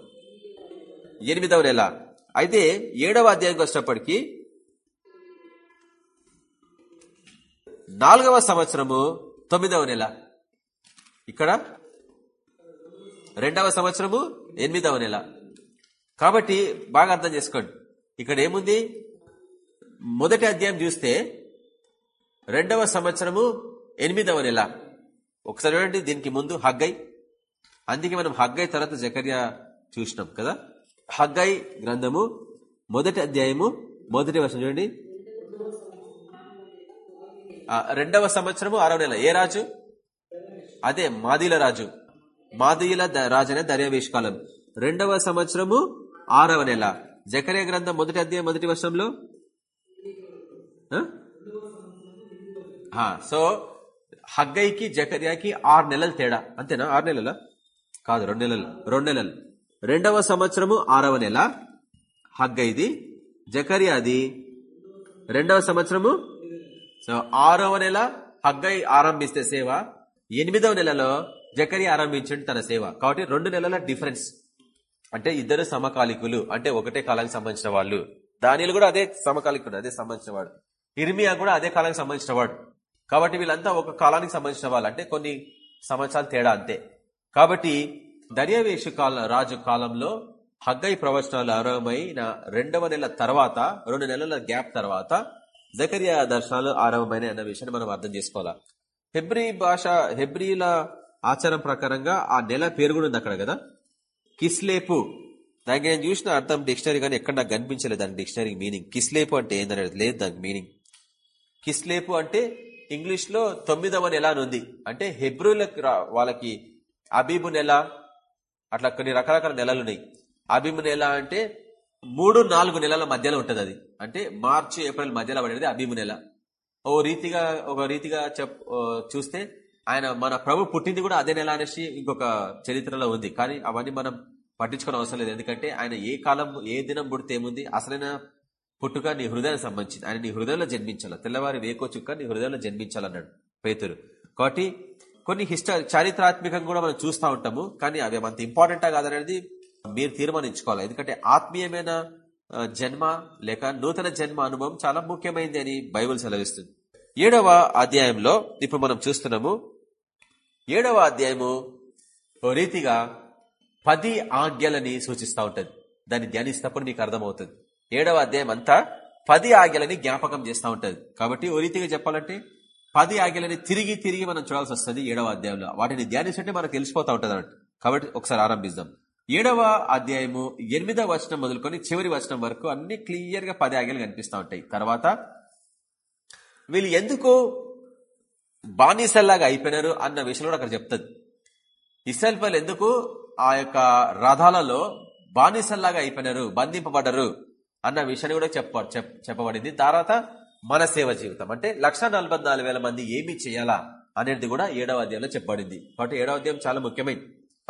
ఎనిమిదవ నెల. అయితే ఏడవ అధ్యాయంకి వచ్చినప్పటికీ నాలుగవ సంవత్సరము తొమ్మిదవ నెల. ఇక్కడ రెండవ సంవత్సరము ఎనిమిదవ నెల. కాబట్టి బాగా అర్థం చేసుకోండి. ఇక్కడ ఏముంది? మొదటి అధ్యాయం చూస్తే రెండవ సంవత్సరము ఎనిమిదవ నెల. ఒకసారి చూడండి దీనికి ముందు హగ్గై. అందుకే మనం హగ్గై తర్వాత జకర్యా చూసినాం కదా. హగ్గై గ్రంథము మొదటి అధ్యాయము మొదటి వర్షం చూడండి. రెండవ సంవత్సరము ఆరవ నెల. ఏ రాజు? అదే మాదిల రాజు. మాదిల రాజనే దర్యావేష్ కాలం. రెండవ సంవత్సరము ఆరవ నెల. జకరే గ్రంథం మొదటి అధ్యాయం మొదటి వర్షంలో సో హగ్గైకి జకర్యాకి ఆరు నెలలు తేడా. అంతేనా? ఆరు నెలల? కాదు రెండు నెలలు రెండు నెలలు. రెండవ సంవత్సరము ఆరవ నెల హగ్గైది. జకర్యాది రెండవ సంవత్సరము సో ఆరవ నెల హగ్గై ఆరంభిస్తే సేవ ఎనిమిదవ నెలలో జకరి ఆరంభించండి తన సేవ. కాబట్టి రెండు నెలల డిఫరెన్స్. అంటే ఇద్దరు సమకాలికులు అంటే ఒకటే కాలానికి సంబంధించిన వాళ్ళు. దానిలు కూడా అదే సమకాలికుడు అదే సంబంధించిన వాడు. ఇర్మియా కూడా అదే కాలానికి సంబంధించిన వాడు. కాబట్టి వీళ్ళంతా ఒక కాలానికి సంబంధించిన వాళ్ళు. అంటే కొన్ని సంవత్సరాలు తేడా అంతే. కాబట్టి దర్యావేషు కాల రాజు కాలంలో హగ్గై ప్రవచనాలు ఆరంభమైన రెండవ నెల తర్వాత రెండు నెలల గ్యాప్ తర్వాత జకరియా దర్శనాలు ఆరంభమైన అన్న విషయాన్ని మనం అర్థం చేసుకోవాలా? హెబ్రి భాష హెబ్రిల ఆచారం ప్రకారంగా ఆ నెల పేరు కూడా ఉంది అక్కడ కదా? కిస్లేపు. దానికి నేను చూసిన అర్థం డిక్షనరీ కానీ ఎక్కడ నాకు కనిపించలేదు దాని డిక్షనరీ మీనింగ్. కిస్లేపు అంటే ఏందనేది లేదు దానికి మీనింగ్. కిస్లేపు అంటే ఇంగ్లీష్లో తొమ్మిదవ నెల అని ఉంది. అంటే హెబ్రూలకు వాళ్ళకి అబీబు నెల అట్లా కొన్ని రకరకాల నెలలు ఉన్నాయి. అబీబు నెల అంటే మూడు నాలుగు నెలల మధ్యలో ఉంటుంది అది. అంటే మార్చి ఏప్రిల్ మధ్యలో పడేది అబీబు నెల. ఓ రీతిగా ఒక రీతిగా చెప్ చూస్తే ఆయన మన ప్రభు పుట్టింది కూడా అదే నెల అనేసి ఇంకొక చరిత్రలో ఉంది. కానీ అవన్నీ మనం పట్టించుకోని అవసరం లేదు. ఎందుకంటే ఆయన ఏ కాలం ఏ దినం పుడితే ఏముంది? అసలైన పుట్టుక నీ హృదయానికి సంబంధించింది. ఆయన నీ హృదయంలో జన్మించాల. తెల్లవారి వేకో చుక్క నీ హృదయంలో జన్మించాలన్నాడు పేతురు. కాబట్టి కొన్ని హిస్ట చారిత్రాత్మకంగా కూడా మనం చూస్తూ ఉంటాము కానీ అవి అంత ఇంపార్టెంటా కాదనేది మీరు తీర్మానించుకోవాలి. ఎందుకంటే ఆత్మీయమైన జన్మ లేక నూతన జన్మ అనుభవం చాలా ముఖ్యమైనది అని బైబుల్ సెలవిస్తుంది. ఏడవ అధ్యాయంలో ఇప్పుడు మనం చూస్తున్నాము. ఏడవ అధ్యాయము ఓ రీతిగా పది ఆజ్ఞలని సూచిస్తూ ఉంటుంది. దాన్ని ధ్యానిస్తప్పుడు నీకు అర్థమవుతుంది. ఏడవ అధ్యాయం అంతా పది ఆజ్ఞలని జ్ఞాపకం చేస్తూ ఉంటుంది. కాబట్టి ఓ రీతిగా చెప్పాలంటే పది ఆజ్ఞలని తిరిగి తిరిగి మనం చూడాల్సి వస్తుంది ఏడవ అధ్యాయంలో. వాటిని ధ్యానిస్తుంటే మనకు తెలిసిపోతా ఉంటుంది అన్నట్టు. కాబట్టి ఒకసారి ఆరంభిద్దాం. ఏడవ అధ్యాయము ఎనిమిదవ వచనం మొదలుకొని చివరి వచనం వరకు అన్ని క్లియర్గా పది ఆజ్ఞలు కనిపిస్తూ ఉంటాయి. తర్వాత వీళ్ళు ఎందుకు బానిసల్లాగా అయిపోయినారు అన్న విషయంలో అక్కడ చెప్తుంది. ఇసల్పల్ ఎందుకు ఆ యొక్క రథాలలో బానిసల్లాగా అయిపోయినారు బంధింపబడ్డరు అన్న విషయాన్ని కూడా చెప్ప చెప్పబడింది. తర్వాత మన సేవ జీవితం. అంటే లక్ష మంది ఏమి చేయాలా అనేది కూడా ఏడవ అధ్యాయంలో చెప్పబడింది. కాబట్టి ఏడవ అధ్యాయం చాలా ముఖ్యమైనది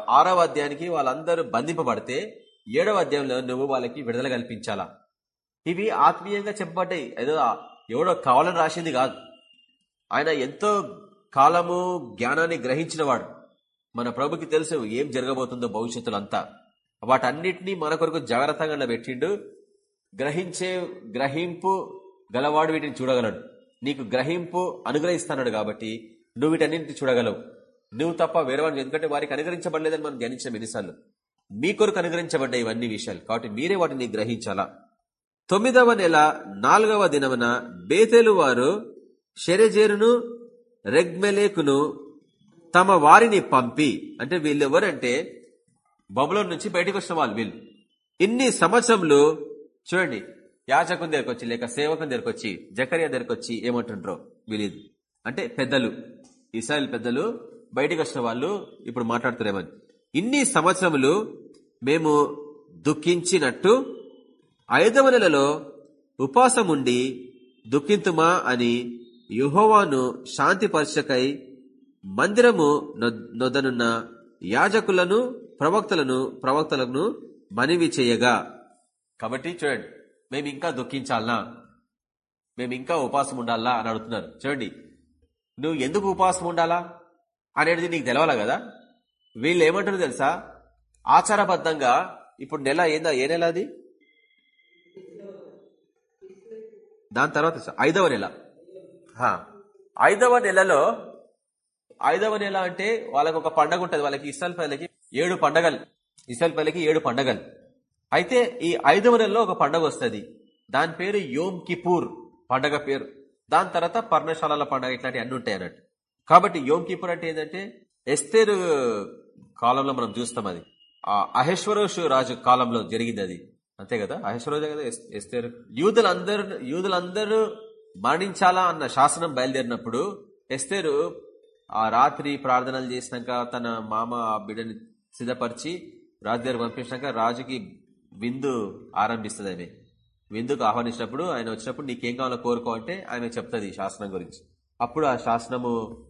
ఆరవ అధ్యాయానికి వాళ్ళందరూ బంధింపబడితే ఏడవ అధ్యాయంలో నువ్వు వాళ్ళకి విడుదల కల్పించాలా? ఇవి ఆత్మీయంగా చెప్పబడ్డాయి. ఏదో ఎవడో కావాలని రాసింది కాదు. ఆయన ఎంతో కాలము జ్ఞానాన్ని గ్రహించినవాడు. మన ప్రభుకి తెలుసు ఏం జరగబోతుందో భవిష్యత్తులో అంతా వాటన్నిటినీ మన కొరకు జాగ్రత్తగా పెట్టిండు గ్రహించే గ్రహింపు గలవాడు వీటిని చూడగలడు. నీకు గ్రహింపు అనుగ్రహిస్తాడు కాబట్టి నువ్వు వీటన్నింటిని చూడగలవు. నువ్వు తప్ప వేరేవాడిని ఎందుకంటే వారికి అనుగ్రహించబడలేదని మనం ధ్యానించిన ఎన్నిసార్లు మీ కొరకు అనుగ్రహించబడ్డాయి ఇవన్నీ విషయాలు. కాబట్టి మీరే వాటిని గ్రహించాలా? తొమ్మిదవ నెల నాలుగవ దినమున బేతేలు వారు షెరెజేరును రెగ్మెలేకును తమ వారిని పంపి అంటే వీళ్ళు ఎవరంటే బబులో నుంచి బయటకు వచ్చిన వాళ్ళు వీళ్ళు. ఇన్ని సంవత్సరంలో చూడండి యాచకుని దగ్గరకు వచ్చి లేక సేవకుని దగ్గరకు వచ్చి జకరియా దగ్గరకు వచ్చి ఏమంటుండ్రో వీళ్ళు అంటే పెద్దలు. ఇస్రాయల్ పెద్దలు బయటకు వచ్చిన వాళ్ళు ఇప్పుడు మాట్లాడుతున్నామని ఇన్ని సంవత్సరములు మేము దుఃఖించినట్టు ఐదవ నెలలో ఉపాసం ఉండి దుఃఖింతుమా అని యుహోవాను శాంతిపరచకై మందిరము నొద్దనున్న యాజకులను ప్రవక్తలను ప్రవక్తలను మనవి చేయగా. కాబట్టి చూడండి మేము ఇంకా దుఃఖించాలనా మేము ఇంకా ఉపాసం ఉండాలా అని అడుగుతున్నారు. చూడండి నువ్వు ఎందుకు ఉపాసం ఉండాలా? అనేది నీకు తెలవాలా కదా? వీళ్ళు ఏమంటారు తెలుసా? ఆచారబద్ధంగా ఇప్పుడు నెల ఏందా? ఏ నెల అది? దాని తర్వాత ఐదవ నెల. ఐదవ నెలలో ఐదవ నెల అంటే వాళ్ళకి ఒక పండగ ఉంటుంది వాళ్ళకి ఇస్రాల్ పల్లెకి ఏడు పండగలు. ఇస్రాల్ పల్లెకి ఏడు పండగలు. అయితే ఈ ఐదవ నెలలో ఒక పండగ వస్తుంది. దాని పేరు యోమ్ కిపూర్ పండగ పేరు. దాని తర్వాత పర్ణశాలల పండగ ఇట్లాంటివి అన్ని ఉంటాయి అన్నట్టు. కాబట్టి యోమ్ కిపూర్ అంటే ఏంటంటే ఎస్తేరు కాలంలో మనం చూస్తాం అది. అహేశ్వరోషు రాజు కాలంలో జరిగింది అది. అంతే కదా? అహేశ్వరోజు కదా ఎస్తేరు. యూదులందరూ యూదులందరూ మరణించాలా అన్న శాసనం బయలుదేరినప్పుడు ఎస్తేరు ఆ రాత్రి ప్రార్థనలు చేసినాక తన మామ ఆ బిడ్డని సిద్ధపరిచి రాజు దగ్గర పంపించినాక రాజుకి విందు ఆరంభిస్తుంది ఆమె విందుకు ఆహ్వానించినప్పుడు ఆయన వచ్చినప్పుడు నీకేం కావాలో కోరుకో అంటే ఆమె చెప్తుంది శాసనం గురించి. అప్పుడు ఆ శాసనము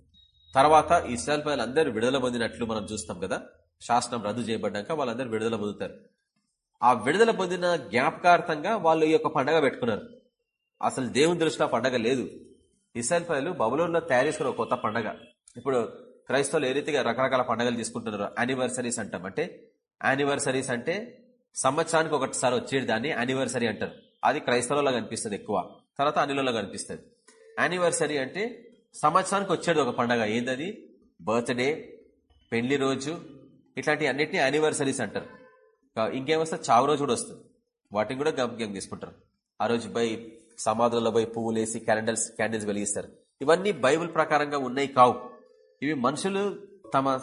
తర్వాత ఇస్రాయల్ ప్రజలు అందరూ విడుదల పొందినట్లు మనం చూస్తాం కదా. శాసనం రద్దు చేయబడ్డాక వాళ్ళందరూ విడుదల పొందుతారు. ఆ విడుదల పొందిన జ్ఞాపకార్థంగా వాళ్ళు ఈ యొక్క పండగ పెట్టుకున్నారు. అసలు దేవుని దృష్టిలో పండగ లేదు. ఇస్రాయల్ ప్రజలు బబులోన్లో తయారు చేసుకున్న కొత్త పండగ. ఇప్పుడు క్రైస్తవులు ఏ రీతిగా రకరకాల పండుగలు తీసుకుంటున్నారు యానివర్సరీస్ అంటాం. అంటే యానివర్సరీస్ అంటే సంవత్సరానికి ఒకటిసారి వచ్చేది దాన్ని యానివర్సరీ అంటారు. అది క్రైస్తవులలో కనిపిస్తుంది ఎక్కువ. తర్వాత అనిలలో కనిపిస్తుంది యానివర్సరీ అంటే సంవత్సరానికి వచ్చేది ఒక పండగ. ఏందది? బర్త్డే పెళ్ళి రోజు ఇట్లాంటి అన్నిటిని యానివర్సరీస్ అంటారు. ఇంకేమొస్తే చావు రోజు కూడా వస్తుంది. వాటిని కూడా గమ్యం తీసుకుంటారు ఆ రోజు పోయి సమాధులలో పోయి పువ్వులు వేసి క్యాలెండర్స్ క్యాండిల్స్ వెలిగిస్తారు. ఇవన్నీ బైబిల్ ప్రకారంగా ఉన్నాయి కావు. ఇవి మనుషులు తమ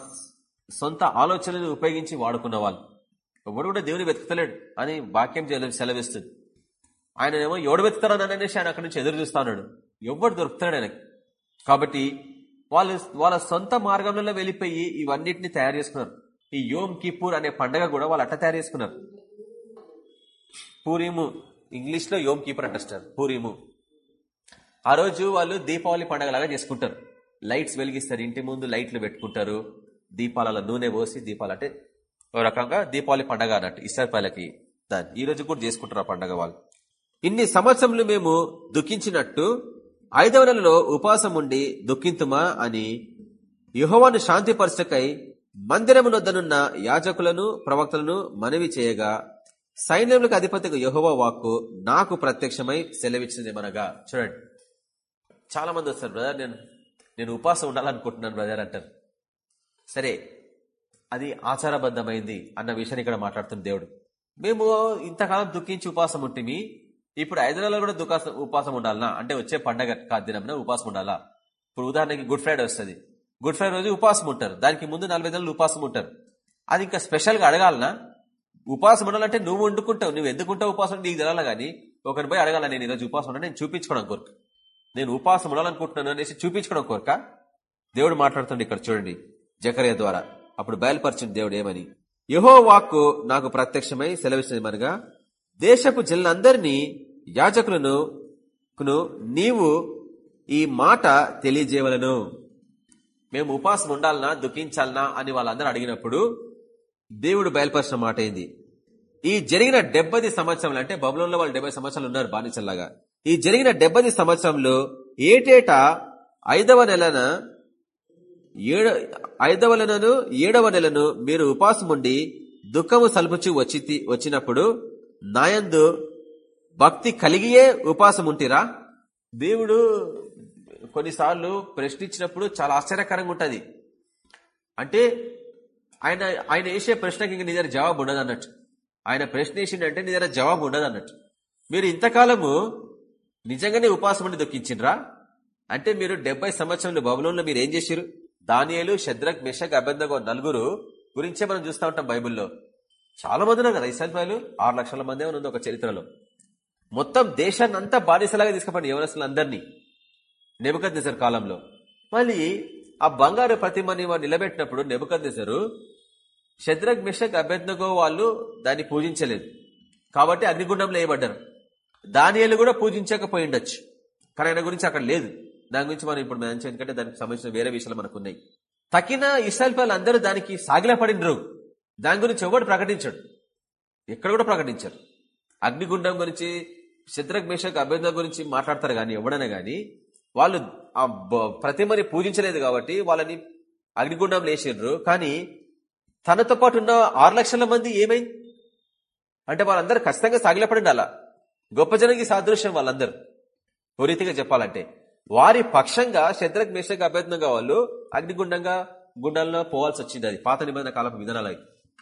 సొంత ఆలోచనలు ఉపయోగించి వాడుకున్న వాళ్ళు. ఎవడు కూడా దేవుని వెతుకుతలేడు. అని వాక్యం సెలవిస్తుంది. ఆయన ఏమో ఎవడు వెతుకుతారని అనేసి ఆయన అక్కడి నుంచి ఎదురు చూస్తున్నాడు ఎవడు దొరుకుతాడు ఆయనకి. కాబట్టి వాళ్ళు వాళ్ళ సొంత మార్గంలో వెళ్ళిపోయి ఇవన్నిటిని తయారు చేసుకున్నారు. ఈ యోమ్ కిపూర్ అనే పండగ కూడా వాళ్ళు అట్ట తయారు చేసుకున్నారు. పూరీము ఇంగ్లీష్లో యోమ్ కీపర్ అంటారు. పూరీము. ఆ రోజు వాళ్ళు దీపావళి పండగలాగా చేసుకుంటారు. లైట్స్ వెలిగిస్తారు. ఇంటి ముందు లైట్లు పెట్టుకుంటారు. దీపాలలో నూనె పోసి దీపాలు అంటే రకంగా దీపావళి పండగ అన్నట్టు ఇస్రాయలకి దాన్ని. ఈ రోజు కూడా చేసుకుంటారు ఆ పండగ వాళ్ళు. ఇన్ని సంవత్సరములు మేము దుఃఖించినట్టు ఐదవ నెలలో ఉపాసం ఉండి దుఃఖింతుమా అని యుహోవాను శాంతిపరచకై మందిరమునొద్దనున్న యాజకులను ప్రవక్తలను మనవి చేయగా సైన్యములకు అధిపతిగా యహోవా వాక్కు నాకు ప్రత్యక్షమై సెలవిచ్చినదేమనగా. చూడండి. చాలా మంది వస్తారు బ్రదర్ నేను నేను ఉపాసం ఉండాలనుకుంటున్నాను బ్రదర్ అంటారు. సరే అది ఆచారబద్ధమైంది అన్న విషయాన్ని ఇక్కడ మాట్లాడుతున్న దేవుడు. మేము ఇంతకాలం దుఃఖించి ఉపాసం ఉంటిమి ఇప్పుడు ఐదు నెలలు కూడా దుఃఖాసం ఉపాసం ఉండాలనా? అంటే వచ్చే పండగ కాదినమున ఉపాసం ఉండాలా? ఇప్పుడు ఉదాహరణకి గుడ్ ఫ్రైడే వస్తుంది. గుడ్ ఫ్రైడే రోజు ఉపాసం ఉంటారు. దానికి ముందు నలభై నెలలు ఉపాసం ఉంటారు. అది ఇంకా స్పెషల్గా అడగాలనా? ఉపాసం ఉండాలంటే నువ్వు వండుకుంటావు. నువ్వు ఎందుకుంటావు ఉపాసం నీకు తెలాల కానీ? ఒకరి పోయి అడగాల నేను ఈరోజు ఉపాసం ఉన్నా నేను చూపించుకోవడం కోరిక. నేను ఉపాసం ఉండాలనుకుంటున్నాను అనేసి చూపించుకోవడం కోరిక దేవుడు మాట్లాడుతుండే ఇక్కడ చూడండి జకరే ద్వారా. అప్పుడు బయలుపరిచిన దేవుడు ఏమని? యహో వాక్కు నాకు ప్రత్యక్షమై సెలవిస్తుంది దేశపు జనులందరినీ యాజకులను నీవు ఈ మాట తెలియజేయవలను. మేము ఉపాసం ఉండాలనా దుఃఖించాలనా అని వాళ్ళందరూ అడిగినప్పుడు దేవుడు బయలుపరిచిన మాట ఏంది? ఈ జరిగిన డెబ్బది సంవత్సరంలో అంటే బబులంలో వాళ్ళు డెబ్బై సంవత్సరాలు ఉన్నారు బానిసల్లాగా. ఈ జరిగిన డెబ్బది సంవత్సరంలో ఏటేటా ఐదవ నెలన ఏడ ఐదవ నెలను ఏడవ నెలను మీరు ఉపాసముండి ఉండి దుఃఖము సల్పుచి వచ్చి వచ్చినప్పుడు నాయందు భక్తి కలిగియే ఉపాసముంటిరా? దేవుడు కొన్నిసార్లు ప్రశ్నించినప్పుడు చాలా ఆశ్చర్యకరంగా ఉంటుంది అంటే ఆయన ఆయన వేసే ప్రశ్నకి ఇంక నీ దగ్గర జవాబు ఉండదు అన్నట్టు ఆయన ప్రశ్న వేసిండంటే నీ దగ్గర జవాబు ఉండదు అన్నట్టు మీరు ఇంతకాలము నిజంగానే ఉపాసం ఉండి దుఃఖించిండ్రా అంటే మీరు డెబ్బై సంవత్సరంలో బబులంలో మీరు ఏం చేశారు దానియలు శద్రక్ మెషక్ అభ్యందగో నలుగురు గురించే మనం చూస్తూ ఉంటాం బైబిల్లో. చాలా మంది ఉన్నారు కదా ఇస్రాయల్ ఆరు లక్షల మంది ఉంది ఒక చరిత్రలో. మొత్తం దేశాన్ని అంతా బానిసలాగా తీసుకుపోండి యవనస్తులు అందరినీ నెబద్ కాలంలో. మళ్ళీ ఆ బంగారు ప్రతిమని వారు నిలబెట్టినప్పుడు నెబద్ శద్రగ్ మిషక్ అభ్యర్థగో వాళ్ళు దాన్ని పూజించలేదు. కాబట్టి అగ్నిగుండంలో వేయబడ్డారు. దానియలు కూడా పూజించకపోయిండొచ్చు కానీ ఆయన గురించి అక్కడ లేదు. దాని గురించి మనం ఇప్పుడు మంచి ఎందుకంటే దానికి సంబంధించిన వేరే విషయాలు మనకు ఉన్నాయి తక్కిన ఇస్రాయల్ అందరూ దానికి సాగిలపడినరు. దాని గురించి ఎవడు ప్రకటించడు? ఎక్కడ కూడా ప్రకటించారు. అగ్నిగుండం గురించి శత్రక్ మేషక్ అభ్యర్థం గురించి మాట్లాడతారు కానీ ఎవడనే కానీ వాళ్ళు ఆ ప్రతిమని పూజించలేదు కాబట్టి వాళ్ళని అగ్నిగుండం లేచిండ్రు. కానీ తనతో పాటు ఉన్న ఆరు లక్షల మంది ఏమైంది? అంటే వాళ్ళందరూ ఖచ్చితంగా సాగిలపడి అలా గొప్ప జనకి సాదృశ్యం వాళ్ళందరూ. ఓ రీతిగా చెప్పాలంటే వారి పక్షంగా శత్రక్ మేషక్ అభ్యర్థంగా వాళ్ళు అగ్నిగుండంగా గుండంలో పోవాల్సి వచ్చింది అది. పాత నిబంధన కాలపు విధానాలు అవి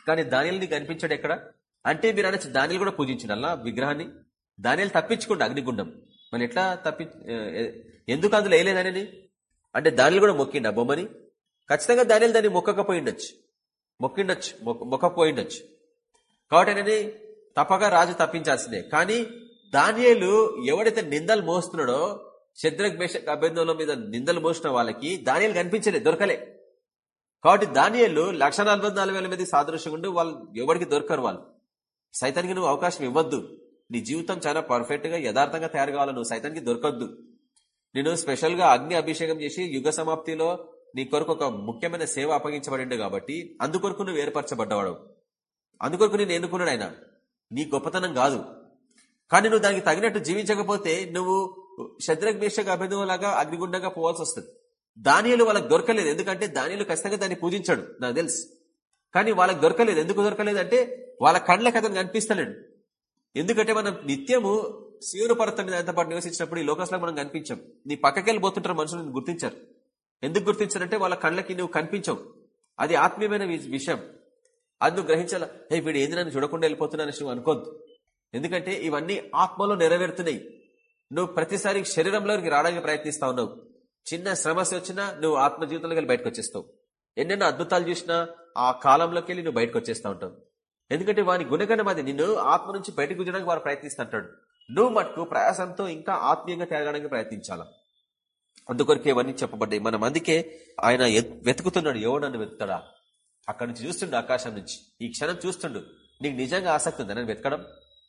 కానీ దానిల్ని కనిపించాడు ఎక్కడ? అంటే మీరు అనొచ్చు దానిలు కూడా పూజించడల్లా విగ్రహాన్ని? దానిలు తప్పించుకోండి అగ్నిగుండం. మరి ఎట్లా తప్పి ఎందుకు అందులో వేయలేదని అంటే దానిలు కూడా మొక్కిండు ఆ బొమ్మని? ఖచ్చితంగా దానిలు దాన్ని మొక్కకపోయిండొచ్చు మొక్కిండొచ్చు మొక్క- మొక్కపోయిండొచ్చు కాబట్టి అనేది తప్పక రాజు తప్పించాల్సిందే. కానీ దానియలు ఎవడైతే నిందలు మోస్తున్నాడో శత్రుఘ్ మేషక్ అభ్యర్థుల మీద నిందలు మోసిన వాళ్ళకి ధాన్యాలు కనిపించలే దొరకలే. కాబట్టి దానియలు లక్ష నాలుగు వేల మంది సాదృశ్యం ఉండి వాళ్ళు ఎవరికి దొరకరు వాళ్ళు. సైతానికి నువ్వు అవకాశం ఇవ్వద్దు. నీ జీవితం చాలా పర్ఫెక్ట్గా యథార్థంగా తయారు కావాలి నువ్వు సైతానికి దొరకద్దు. నేను స్పెషల్గా అగ్ని అభిషేకం చేసి యుగ సమాప్తిలో నీ కొరకు ఒక ముఖ్యమైన సేవ అప్పగించబడిండు కాబట్టి అందుకొరకు నువ్వు ఏర్పరచబడ్డవాడు. అందుకొరకు నేను ఎన్నుకున్నాడు ఆయన. నీ గొప్పతనం కాదు. కానీ నువ్వు దానికి తగినట్టు జీవించకపోతే నువ్వు శద్రగ్ మేషకు అభినవలాగా అగ్నిగుండంగా పోవాల్సి వస్తుంది. దానియలు వాళ్ళకి దొరకలేదు. ఎందుకంటే దానియలు ఖచ్చితంగా దాన్ని పూజించాడు. నాకు తెలుసు. కానీ వాళ్ళకి దొరకలేదు. ఎందుకు దొరకలేదు అంటే వాళ్ళ కళ్ళకి అతను కనిపిస్తలేడు. ఎందుకంటే మనం నిత్యము శివుని పర్వతం మీద పాటు నివసించినప్పుడు ఈ లోకస్లో మనం కనిపించాం. నీ పక్కకెళ్ళి పోతుంటారు మనుషులు గుర్తించారు. ఎందుకు గుర్తించారంటే వాళ్ళ కళ్ళకి నువ్వు కనిపించవు. అది ఆత్మీయమైన విషయం. అది నువ్వు గ్రహించాలా? హే వీడు ఏంది నన్ను చూడకుండా వెళ్ళిపోతున్నాను నువ్వు అనుకోద్దు. ఎందుకంటే ఇవన్నీ ఆత్మలో నెరవేరుతున్నాయి. నువ్వు ప్రతిసారి శరీరంలోకి రావడానికి ప్రయత్నిస్తా ఉన్నావు. చిన్న సమస్య వచ్చినా నువ్వు ఆత్మ జీవితంలోకి వెళ్ళి బయటకు వచ్చేస్తావు. ఎన్నెన్నో అద్భుతాలు చూసినా ఆ కాలంలోకి వెళ్ళి నువ్వు బయటకు వచ్చేస్తా ఉంటావు. ఎందుకంటే వాని గుణగణం అది. నిన్ను ఆత్మ నుంచి బయటకు గుంజడానికి వారు ప్రయత్నిస్తుంటాడు. నువ్వు మటుకు ప్రయాసంతో ఇంకా ఆత్మీయంగా తిరగడానికి ప్రయత్నించాలా? అందుకొరకే ఇవన్నీ చెప్పబడ్డాయి. మనం అందుకే ఆయన వెతుకుతున్నాడు. ఎవడు నన్ను వెతుకుతాడా? అక్కడి నుంచి చూస్తుండు ఆకాశం నుంచి. ఈ క్షణం చూస్తుండు. నీకు నిజంగా ఆసక్తి ఉందా నన్ను వెతకడం?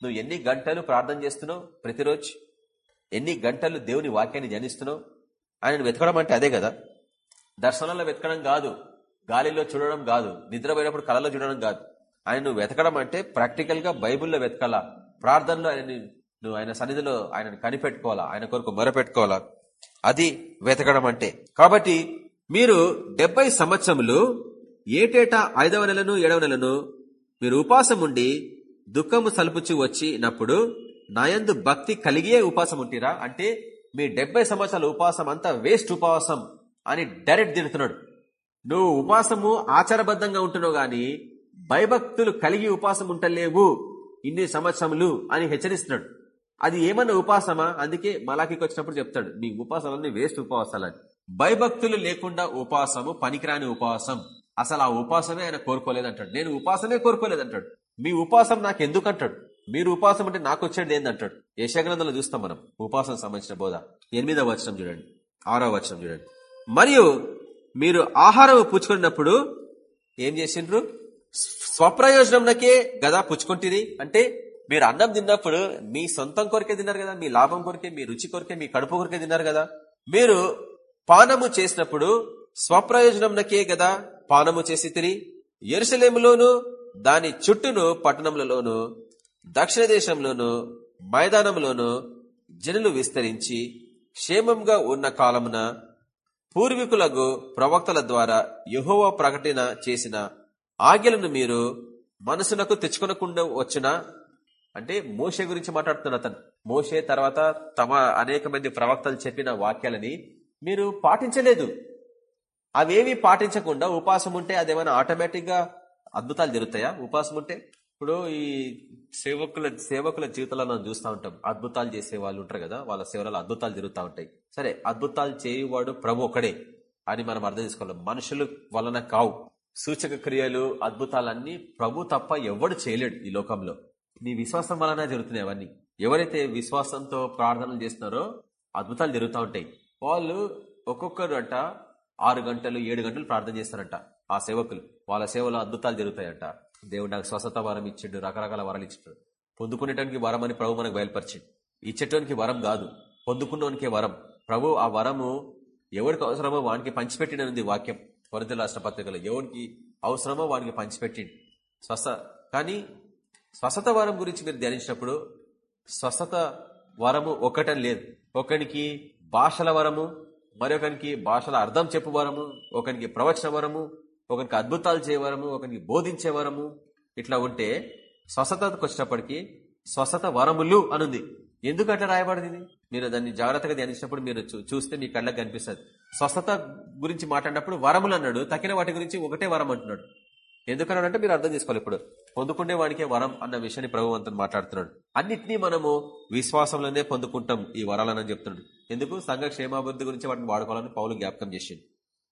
నువ్వు ఎన్ని గంటలు ప్రార్థన చేస్తున్నావు? ప్రతిరోజు? ఎన్ని గంటలు దేవుని వాక్యాన్ని జనిస్తున్నావు ఆయన వెతకడం అంటే అదే కదా. దర్శనంలో వెతకడం కాదు గాలిలో చూడడం కాదు నిద్రపోయినప్పుడు కళలో చూడడం కాదు. ఆయన నువ్వు వెతకడం అంటే ప్రాక్టికల్గా బైబుల్లో వెతకాలా? ప్రార్థనలో ఆయన నువ్వు ఆయన సన్నిధిలో ఆయనను కనిపెట్టుకోవాలా? ఆయన కొరకు మొరపెట్టుకోవాలా? అది వెతకడం అంటే. కాబట్టి మీరు డెబ్బై సంవత్సరములు ఏటేటా ఐదవ నెలను ఏడవ నెలను మీరు ఉపాసం ఉండి దుఃఖము సలుపుచి వచ్చినప్పుడు నాయందు భక్తి కలిగే ఉపాసం ఉంటిరా? అంటే మీ డెబ్బై సంవత్సరాల ఉపాసం అంతా వేస్ట్ ఉపవాసం అని డైరెక్ట్ తిడుతున్నాడు. నువ్వు ఉపాసము ఆచారబద్ధంగా ఉంటున్నావు గాని భయభక్తులు కలిగి ఉపాసం ఉంటలేవు ఇన్ని సంవత్సరములు అని హెచ్చరిస్తున్నాడు. అది ఏమన్నా ఉపాసమా? అందుకే మలాఖీకి వచ్చినప్పుడు చెప్తాడు. మీ ఉపాసాలన్నీ వేస్ట్ ఉపవాసాలని భయభక్తులు లేకుండా ఉపాసము పనికిరాని ఉపవాసం అసలు ఆ ఉపాసమే ఆయన కోరుకోలేదంటాడు. నేను ఉపాసమే కోరుకోలేదంటాడు. మీ ఉపాసం నాకు ఎందుకంటాడు మీరు ఉపాసం అంటే నాకు వచ్చేది ఏందంటాడు? యశగ్రంథంలో చూస్తాం మనం ఉపాసం సంబంధించిన బోధ. ఎనిమిదవ వచనం చూడండి ఆరో వచనం చూడండి. మరియు మీరు ఆహారం పుచ్చుకున్నప్పుడు ఏం చేసిండ్రు? స్వప్రయోజనంకే గదా పుచ్చుకుంటుంది అంటే మీరు అన్నం తిన్నప్పుడు మీ సొంతం కొరికే తిన్నారు కదా మీ లాభం కొరికే మీ రుచి కొరకే మీ కడుపు కొరికే తిన్నారు కదా. మీరు పానము చేసినప్పుడు స్వప్రయోజనంకే గదా పానము చేసి తిని ఎరుసలేములోను దాని చుట్టూను పట్టణంలోను దక్షిణ దేశంలోను మైదానంలోను జనులు విస్తరించి క్షేమంగా ఉన్న కాలమున పూర్వీకులకు ప్రవక్తల ద్వారా యహోవ ప్రకటన చేసిన ఆజ్ఞలను మీరు మనసునకు తెచ్చుకొనకుండా వచ్చిన? అంటే మోసే గురించి మాట్లాడుతున్న అతను. మోసే తర్వాత తమ అనేక మంది ప్రవక్తలు చెప్పిన వాక్యాలని మీరు పాటించలేదు. అవేవి పాటించకుండా ఉపాసం ఉంటే అదేమైనా ఆటోమేటిక్గా అద్భుతాలు జరుగుతాయా? ఉపాసం ఉంటే ఇప్పుడు ఈ సేవకుల సేవకుల జీవితాలను మనం చూస్తూ ఉంటాం. అద్భుతాలు చేసే వాళ్ళు ఉంటారు కదా వాళ్ళ సేవలలో అద్భుతాలు జరుగుతూ ఉంటాయి. సరే అద్భుతాలు చేయవాడు ప్రభు ఒకడే అని మనం అర్థం చేసుకోవాలి. మనుషులు వలన కావు. సూచక క్రియలు అద్భుతాలన్నీ ప్రభు తప్ప ఎవడు చేయలేడు ఈ లోకంలో. నీ విశ్వాసం వలన జరుగుతున్నాయి అవన్నీ. ఎవరైతే విశ్వాసంతో ప్రార్థనలు చేస్తున్నారో అద్భుతాలు జరుగుతూ ఉంటాయి. వాళ్ళు ఒక్కొక్కరు అంట ఆరు గంటలు ఏడు గంటలు ప్రార్థన చేస్తారంట ఆ సేవకులు. వాళ్ళ సేవలో అద్భుతాలు జరుగుతాయంట. దేవుడు నాకు స్వస్థత వరం ఇచ్చిండు రకరకాల వరాలు ఇచ్చిండు. పొందుకునేటానికి వరం అని ప్రభు మనకు బయలుపరిచిండు. ఇచ్చేటానికి వరం కాదు పొందుకున్నోనికే వరం. ప్రభు ఆ వరము ఎవరికి అవసరమో వానికి పంచిపెట్టినది వాక్యం. కొరత రాష్ట్ర పత్రికలో ఎవరికి అవసరమో వానికి పంచిపెట్టిండు. స్వస్థ కానీ స్వస్థత వరం గురించి మీరు ధ్యానించినప్పుడు స్వస్థత వరము ఒక్కటని లేదు. ఒకనికి భాషల వరము మరొకనికి భాషల అర్థం చెప్పు వరము ఒకనికి ప్రవచన వరము ఒకరికి అద్భుతాలు చేయవరము ఒకరికి బోధించే వరము ఇట్లా ఉంటే స్వస్థతకు వచ్చినప్పటికీ స్వస్థత వరములు అనుంది. ఎందుకు అట్లా రాయబడింది మీరు దాన్ని జాగ్రత్తగా ధ్యానించినప్పుడు మీరు చూస్తే మీ కళ్ళకి కనిపిస్తుంది. స్వస్థత గురించి మాట్లాడినప్పుడు వరములు అన్నాడు. తక్కిన వాటి గురించి ఒకటే వరం అంటున్నాడు. ఎందుకన్నాడంటే మీరు అర్థం చేసుకోవాలి ఇప్పుడు. పొందుకునే వాడికే వరం అన్న విషయాన్ని ప్రభు మాట్లాడుతున్నాడు. అన్నిటినీ మనము విశ్వాసంలోనే పొందుకుంటాం ఈ వరాలని చెప్తున్నాడు. ఎందుకు? సంఘ క్షేమాభివృద్ధి గురించి వాటిని వాడుకోవాలని పౌలు జ్ఞాపకం చేసింది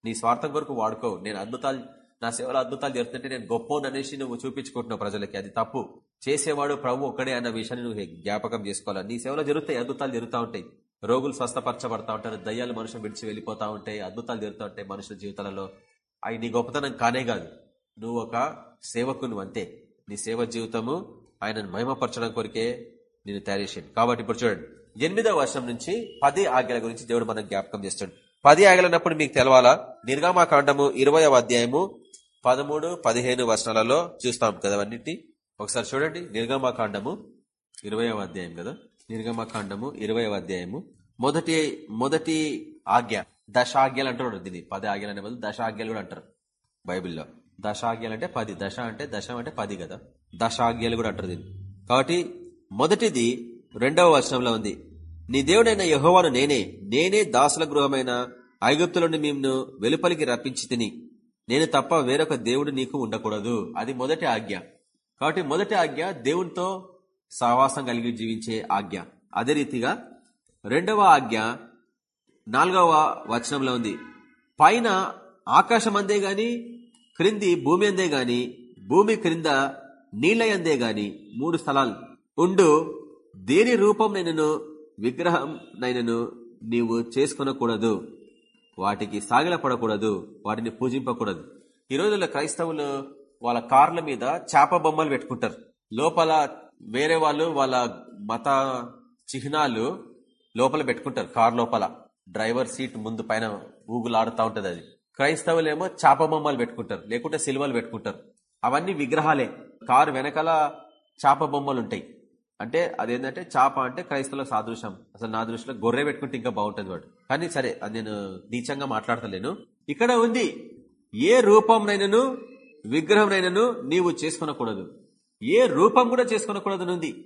నీ స్వార్థం కొరకు వాడుకో నేను అద్భుతాలు నా సేవలో అద్భుతాలు జరుగుతుంటే నేను గొప్ప అనేసి నువ్వు చూపించుకుంటున్నావు ప్రజలకి. అది తప్పు. చేసేవాడు ప్రభు ఒక్కడే అన్న విషయాన్ని నువ్వు జ్ఞాపకం చేసుకోవాలి? నీ సేవలో జరుగుతాయి అద్భుతాలు జరుగుతూ ఉంటాయి. రోగులు స్వస్థపరచబడతా ఉంటారు దయ్యాలు మనుషులు విడిచి వెళ్ళిపోతా ఉంటాయి అద్భుతాలు జరుగుతూ ఉంటాయి మనుషుల జీవితాలలో. అవి నీ గొప్పతనం కానే కాదు. నువ్వు ఒక సేవకును అంతే. నీ సేవ జీవితము ఆయనను మహిమపరచడం కొరికే నేను తయారు చేసాను కాబట్టి ఇప్పుడు చూడండి. ఎనిమిదవ వర్షం నుంచి పది ఆజ్ఞల గురించి దేవుడు మనం జ్ఞాపకం చేస్తాడు. పది ఆగలనప్పుడు మీకు తెలవాలా? నిర్గామాకాండము ఇరవై అధ్యాయము పదమూడు పదిహేను వర్షాలలో చూస్తాం కదా అన్నింటినీ. ఒకసారి చూడండి. నిర్గమాకాండము ఇరవయవ అధ్యాయం కదా? నిర్గమాకాండము ఇరవయవ అధ్యాయము. మొదటి మొదటి ఆజ్ఞ. దశ అంటారు దీన్ని. పది ఆజ్ఞలు అనే బదులు దశ కూడా అంటారు బైబిల్లో. దశ అంటే పది. దశ అంటే దశం అంటే పది కదా? దశ కూడా అంటారు దీన్ని. కాబట్టి మొదటిది రెండవ వర్షంలో ఉంది. నీ దేవుడైన యహోవాను నేనే నేనే దాసుల గృహమైన ఐగుప్తుల నుండి మేము వెలుపలికి రప్పించి తిని నేను తప్ప వేరొక దేవుడు నీకు ఉండకూడదు. అది మొదటి ఆజ్ఞ. కాబట్టి మొదటి ఆజ్ఞ దేవునితో సహవాసం కలిగి జీవించే ఆజ్ఞ. అదే రీతిగా రెండవ ఆజ్ఞ నాలుగవ వచనంలో ఉంది. పైన ఆకాశం అందే గాని క్రింది భూమి అందే గాని భూమి క్రింద నీళ్ళయందే గాని మూడు స్థలాలు ఉండు. దేని రూపం నేను విగ్రహం నైనను నీవు చేసుకొనకూడదు. వాటికి సాగిలపడకూడదు. వాటిని పూజింపకూడదు. ఈ రోజుల్లో క్రైస్తవులు వాళ్ళ కార్ల మీద చేప బొమ్మలు పెట్టుకుంటారు. లోపల వేరే వాళ్ళు వాళ్ళ మత చిహ్నాలు లోపల పెట్టుకుంటారు. కార్ లోపల. డ్రైవర్ సీట్ ముందు పైన ఊగులాడుతూ ఉంటుంది అది. క్రైస్తవులేమో చేప బొమ్మలు పెట్టుకుంటారు. లేకుంటే సిల్వలు పెట్టుకుంటారు. అవన్నీ విగ్రహాలే. కారు వెనకాల చేప బొమ్మలు ఉంటాయి అంటే అదేంటంటే చాప అంటే క్రైస్తవుల సాదృశ్యం. అసలు నా దృష్టిలో గొర్రె పెట్టుకుంటే ఇంకా బాగుంటుంది వాడు. కానీ సరే అది నేను నీచంగా మాట్లాడతలేను. ఇక్కడ ఉంది ఏ రూపంనైనను విగ్రహంనైనను నీవు చేసుకునకూడదు. ఏ రూపం కూడా చేసుకునకూడదు ఉంది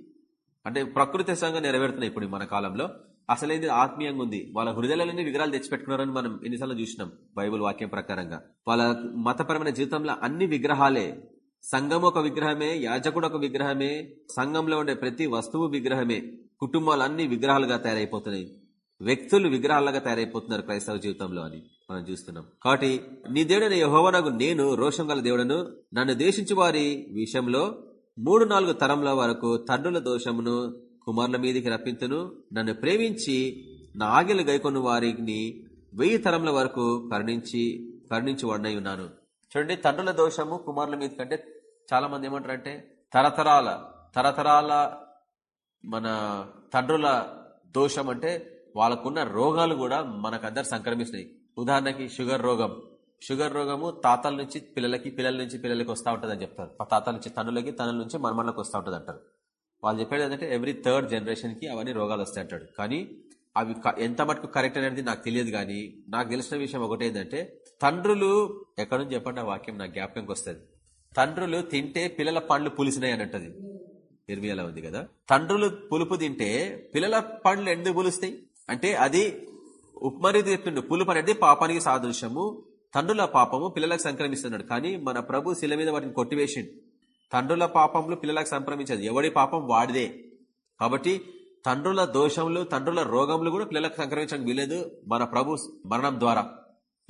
అంటే ప్రకృతి సంగా నెరవేరుతున్నాయి ఇప్పుడు మన కాలంలో. అసలేంది ఆత్మీయంగా ఉంది. వాళ్ళ హృదయాలన్నీ విగ్రహాలు తెచ్చిపెట్టుకున్నారని మనం ఎన్నిసార్లు చూసినాం బైబుల్ వాక్యం ప్రకారంగా. వాళ్ళ మతపరమైన జీవితంలో అన్ని విగ్రహాలే. సంఘం ఒక విగ్రహమే యాజకుడు ఒక విగ్రహమే సంఘంలో ఉండే ప్రతి వస్తువు విగ్రహమే కుటుంబాలు అన్ని విగ్రహాలుగా తయారైపోతున్నాయి. వ్యక్తులు విగ్రహాలుగా తయారైపోతున్నారు క్రైస్తవ జీవితంలో అని మనం చూస్తున్నాం. కాబట్టి నీ దేవుడైన యహోవనకు నేను రోషం గల దేవుడను నన్ను దేశించి వారి విషయంలో మూడు నాలుగు తరంల వరకు తండ్రుల దోషమును కుమారుల మీదికి రప్పించును నన్ను ప్రేమించి నా ఆగిలు గైకొన్న వారిని వెయ్యి తరంల వరకు కరుణించి కరుణించి వాడినై ఉన్నాను. చూడండి తండ్రుల దోషము కుమారుల మీద కంటే చాలా మంది ఏమంటారంటే తరతరాల తరతరాల మన తండ్రుల దోషం అంటే వాళ్ళకున్న రోగాలు కూడా మనకందరు సంక్రమిస్తున్నాయి. ఉదాహరణకి షుగర్ రోగం. షుగర్ రోగము తాతల నుంచి పిల్లలకి పిల్లల నుంచి పిల్లలకి వస్తూ ఉంటుంది అని చెప్తారు తాతల నుంచి తనులకి తనుల నుంచి మనమళ్ళకి వస్తూ ఉంటుంది అంటారు. వాళ్ళు చెప్పేది ఏంటంటే ఎవ్రీ థర్డ్ జనరేషన్కి అవన్నీ రోగాలు వస్తాయి అంటాడు. కానీ అవి ఎంత మటుకు కరెక్ట్ అనేది నాకు తెలియదు కానీ నాకు తెలిసిన విషయం ఒకటి ఏంటంటే తండ్రులు ఎక్కడ నుంచి చెప్పండి ఆ వాక్యం నాకు జ్ఞాపకంకి వస్తుంది. తండ్రులు తింటే పిల్లల పండ్లు పులిసినాయి అని అంటది ఇర్మియాలో ఉంది కదా. తండ్రులు పులుపు తింటే పిల్లల పండ్లు ఎందుకు పులుస్తాయి? అంటే అది ఉపమరి చెప్తుండు పులుపు అనేది పాపానికి సాదృశ్యము. తండ్రుల పాపము పిల్లలకు సంక్రమిస్తున్నాడు. కానీ మన ప్రభు శిల మీద వాటిని కొట్టివేసిండు. తండ్రుల పాపములు పిల్లలకు సంక్రమించదు. ఎవడి పాపం వాడిదే. కాబట్టి తండ్రుల దోషములు తండ్రుల రోగములు కూడా పిల్లలకు సంక్రమించడానికి వీలేదు మన ప్రభు మరణం ద్వారా.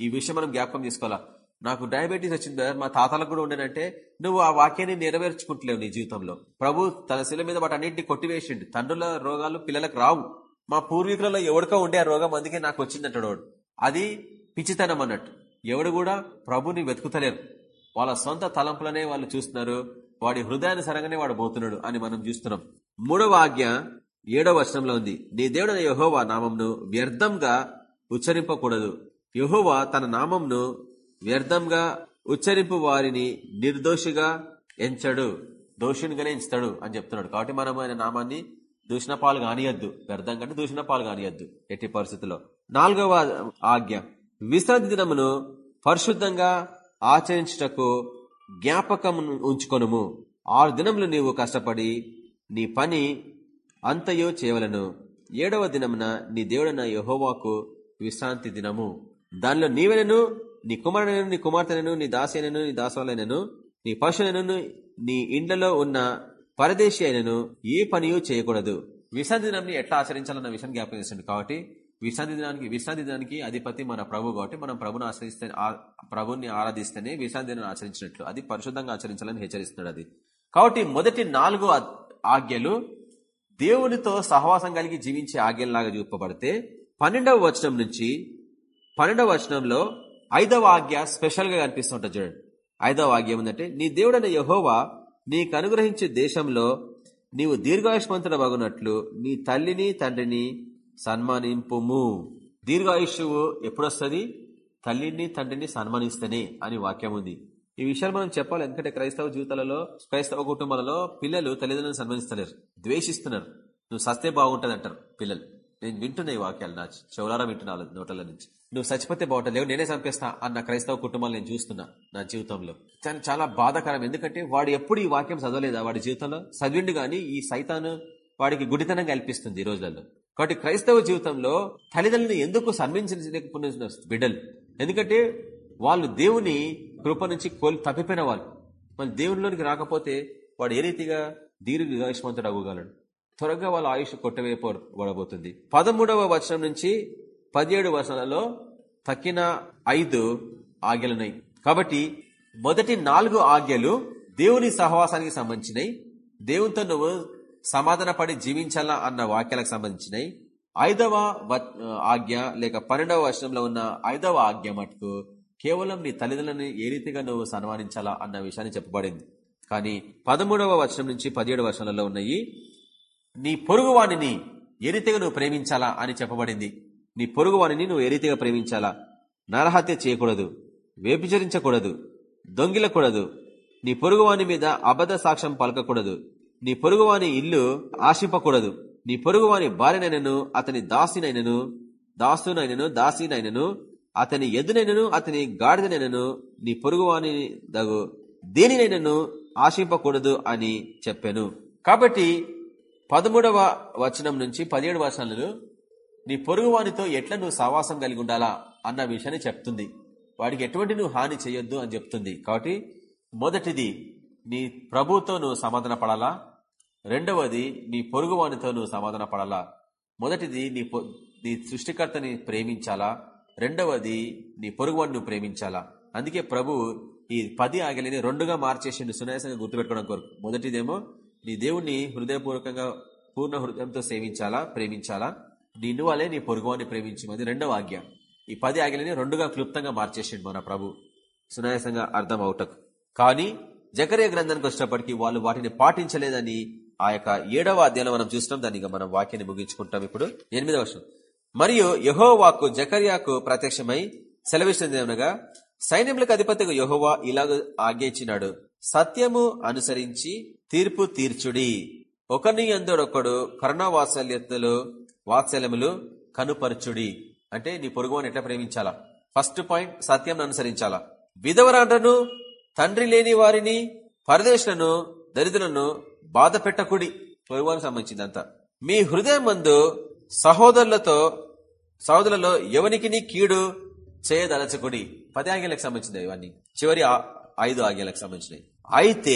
ఈ విషయం మనం జ్ఞాపకం తీసుకోవాలా నాకు డయాబెటీస్ వచ్చింది మా తాతలకు కూడా ఉండేనంటే నువ్వు ఆ వాక్యాన్ని నెరవేర్చుకుంటలేవు నీ జీవితంలో. ప్రభు తన శిల మీద వాటి అన్నింటినీ కొట్టివేసిండు. తండ్రుల రోగాలు పిల్లలకు రావు. మా పూర్వీకులలో ఎవడికో ఉండే ఆ రోగం అందుకే నాకు వచ్చిందంటాడు అది పిచ్చితనం అన్నట్టు. ఎవడు కూడా ప్రభుని వెతుకుతలేరు. వాళ్ళ సొంత తలంపులనే వాళ్ళు చూస్తున్నారు. వాడి హృదయానుసరంగానే వాడు పోతున్నాడు అని మనం చూస్తున్నాం. మూడవ ఆజ్ఞ ఏడవ వర్షంలో ఉంది. నీ దేవుడైన యహోవా నామంను వ్యర్థంగా ఉచ్చరింపకూడదు. యహోవా తన నామంను వ్యర్థంగా ఉచ్చరింపు వారిని నిర్దోషిగా ఎంచడు. దోషునిగానే ఎంచుతాడు అని చెప్తున్నాడు. కాబట్టి మనం ఆయన నామాన్ని దూషణ పాలు కానియద్దు. వ్యర్థం కంటే దూషణ పాలు కానియద్దు ఎట్టి పరిస్థితుల్లో. నాలుగవ ఆజ్ఞ. విశ్రాంతి దినమును పరిశుద్ధంగా ఆచరించుటకు జ్ఞాపకం ఉంచుకొనుము. ఆరు దినములు నీవు కష్టపడి నీ పని అంతయో చేయవలను. ఏడవ దినమున నీ దేవుడైన యహోవాకు విశ్రాంతి దినము. దానిలో నీవెనను నీ కుమారుడైన నీ కుమార్తెనను నీ దాసైనను నీ దాసవాలైనను నీ పశువులను నీ ఇండ్లలో ఉన్న పరదేశీ అయినను ఏ పనియో చేయకూడదు. విశ్రాంతి దినాన్ని ఎట్లా ఆచరించాలన్న విషయం జ్ఞాపకం చేస్తుంది కాబట్టి విశ్రాంతి దినానికి విశ్రాంతి దినానికి అధిపతి మన ప్రభు కాబట్టి మనం ప్రభుని ఆశ్రయిస్తే ప్రభుని ఆరాధిస్తేనే విశ్రాంతి దినాన్ని ఆచరించినట్లు అది పరిశుద్ధంగా ఆచరించాలని హెచ్చరిస్తున్నాడు అది. కాబట్టి మొదటి నాలుగు ఆజ్ఞలు దేవునితో సహవాసం కలిగి జీవించే ఆజ్ఞలాగా చూపబడితే పన్నెండవ వచనం నుంచి పన్నెండవ వచనంలో ఐదవ ఆజ్ఞ స్పెషల్గా కనిపిస్తుంటది చూడండి. ఐదవ ఆజ్ఞ ఏముందంటే నీ దేవుడైన యహోవా నీకు అనుగ్రహించే దేశంలో నీవు దీర్ఘాయుష్మంతుడ బాగున్నట్లు నీ తల్లిని తండ్రిని సన్మానింపుము. దీర్ఘాయుష్యువు ఎప్పుడొస్తుంది? తల్లిని తండ్రిని సన్మానిస్తేనే అని వాక్యం ఉంది. ఈ విషయాలు మనం చెప్పాలి. ఎందుకంటే క్రైస్తవ జీవితాలలో క్రైస్తవ కుటుంబాలలో పిల్లలు తల్లిదండ్రులను సన్మానిస్తలేరు ద్వేషిస్తున్నారు. నువ్వు సస్తే బాగుంటుంది అంటారు పిల్లలు. నేను వింటున్నా ఈ వాక్యాలు నా చెవులారా వింటున్నా నోటల నుంచి. నువ్వు చచ్చిపోతే బాగుంటుంది లేవు నేనే చంపేస్తా అన్న క్రైస్తవ కుటుంబాలు నేను చూస్తున్నా నా జీవితంలో. చాలా చాలా బాధాకరం. ఎందుకంటే వాడు ఎప్పుడు ఈ వాక్యం చదవలేదా? వాడి జీవితంలో చదివిండు గాని ఈ సైతాను వాడికి గుడితనం కల్పిస్తుంది ఈ రోజులలో. కాబట్టి క్రైస్తవ జీవితంలో తల్లిదండ్రులను ఎందుకు సన్మించలేకపోయిన బిడ్డలు? ఎందుకంటే వాళ్ళు దేవుని కృప నుంచి కోల్ తప్పిపోయిన వాళ్ళు. మన దేవునిలోనికి రాకపోతే వాడు ఏ రీతిగా దీర్ఘ ఆయుష్మంతుడు అవ్వగలడు త్వరగా వాళ్ళ ఆయుష్ కొట్టవేయబడబోతుంది పదమూడవ వచనం నుంచి పదిహేడు వచనాలలో తక్కిన ఐదు ఆజ్ఞలున్నాయి. కాబట్టి మొదటి నాలుగు ఆజ్ఞలు దేవుని సహవాసానికి సంబంధించినవి దేవునితో నువ్వు సమాధాన పడి జీవించాలా అన్న వాక్యాలకు సంబంధించినవి ఐదవ ఆజ్ఞ లేక పన్నెండవ వర్షంలో ఉన్న ఐదవ ఆజ్ఞ మటుకు కేవలం నీ తల్లిదండ్రులను ఏ రీతిగా నువ్వు సన్మానించాలా అన్న విషయాన్ని చెప్పబడింది. కానీ పదమూడవ వర్షం నుంచి పదిహేడు వర్షాలలో ఉన్నాయి. నీ పొరుగువాణిని ఏ రీతిగా నువ్వు ప్రేమించాలా అని చెప్పబడింది. నీ పొరుగువాణిని నువ్వు ఎరితగా ప్రేమించాలా? నరహత్య చేయకూడదు వేపిచరించకూడదు దొంగిలకూడదు. నీ పొరుగువాని మీద అబద్ధ సాక్ష్యం పలకకూడదు. నీ పొరుగువాని ఇల్లు ఆశింపకూడదు. నీ పొరుగువాని భార్యనైనను అతని దాసినైనను దాసునైనను దాసినైనను అతని ఎదునైనను అతని గాడిదనైనను నీ పొరుగువాని దగు దేనినైనను ఆశింపకూడదు అని చెప్పాను. కాబట్టి పదమూడవ వచనం నుంచి పదిహేడు వచనాలను నీ పొరుగువానితో ఎట్లా నువ్వు సావాసం కలిగి ఉండాలా? అన్న విషయాన్ని చెప్తుంది. వాడికి ఎటువంటి నువ్వు హాని చేయొద్దు అని చెప్తుంది. కాబట్టి మొదటిది నీ ప్రభుతో నువ్వు సమాధాన పడాలా? రెండవది నీ పొరుగువానితో నువ్వు సమాధాన పడాలా? మొదటిది నీ నీ సృష్టికర్తని ప్రేమించాలా? రెండవది నీ పొరుగువాడిని నువ్వు ప్రేమించాలా? అందుకే ప్రభు ఈ పది ఆగలిని రెండుగా మార్చేసిండు సునాయాసంగా గుర్తుపెట్టుకోవడం కొరకు. మొదటిదేమో నీ దేవుణ్ణి హృదయపూర్వకంగా పూర్ణ హృదయంతో సేవించాలా ప్రేమించాలా? నిన్ను వాళ్ళే నీ పొరుగువాన్ని ప్రేమించమది రెండవ ఆజ్ఞ. ఈ పది ఆజ్ఞలని రెండుగా క్లుప్తంగా మార్చేసిండు మన ప్రభు. సునాయాసంగా అర్థం అవుటకు. కానీ జకరే గ్రంథానికి వచ్చినప్పటికీ వాళ్ళు వాటిని పాటించలేదని ఆ యొక్క ఏడవ అధ్యాయంలో మనం చూసినాం. దాన్ని మనం వాక్యాన్ని ముగించుకుంటాం ఇప్పుడు. ఎనిమిదవ వర్షం మరియు యహోవాకు జకర్యాకు ప్రత్యక్షమై సెలవిస్తుంది ఏమనగా సైన్యములకు అధిపతిగా యహోవా ఇలాగ ఆజ్ఞించినాడు సత్యము అనుసరించి తీర్పు తీర్చుడి. ఒకరిని అందరొకడు కరుణావాత్సల్యతలు వాత్సల్యములు కనుపరచుడి. అంటే నీ పొరుగువాని ఎట్లా ప్రేమించాలా? ఫస్ట్ పాయింట్ సత్యం అనుసరించాలా? విధవరాండ్రను తండ్రి లేని వారిని పరదేశులను దరిద్రులను బాధ పెట్టకుడి. పొరుగువానికి సంబంధించిందంతా. మీ హృదయం మందు సహోదరులతో సహోదరులలో ఎవనికి కీడు చేయదలచకుడి. పది ఆగ్యాలకు సంబంధించింది ఇవన్నీ. చివరి ఐదు ఆజ్ఞలకు సంబంధించినవి. అయితే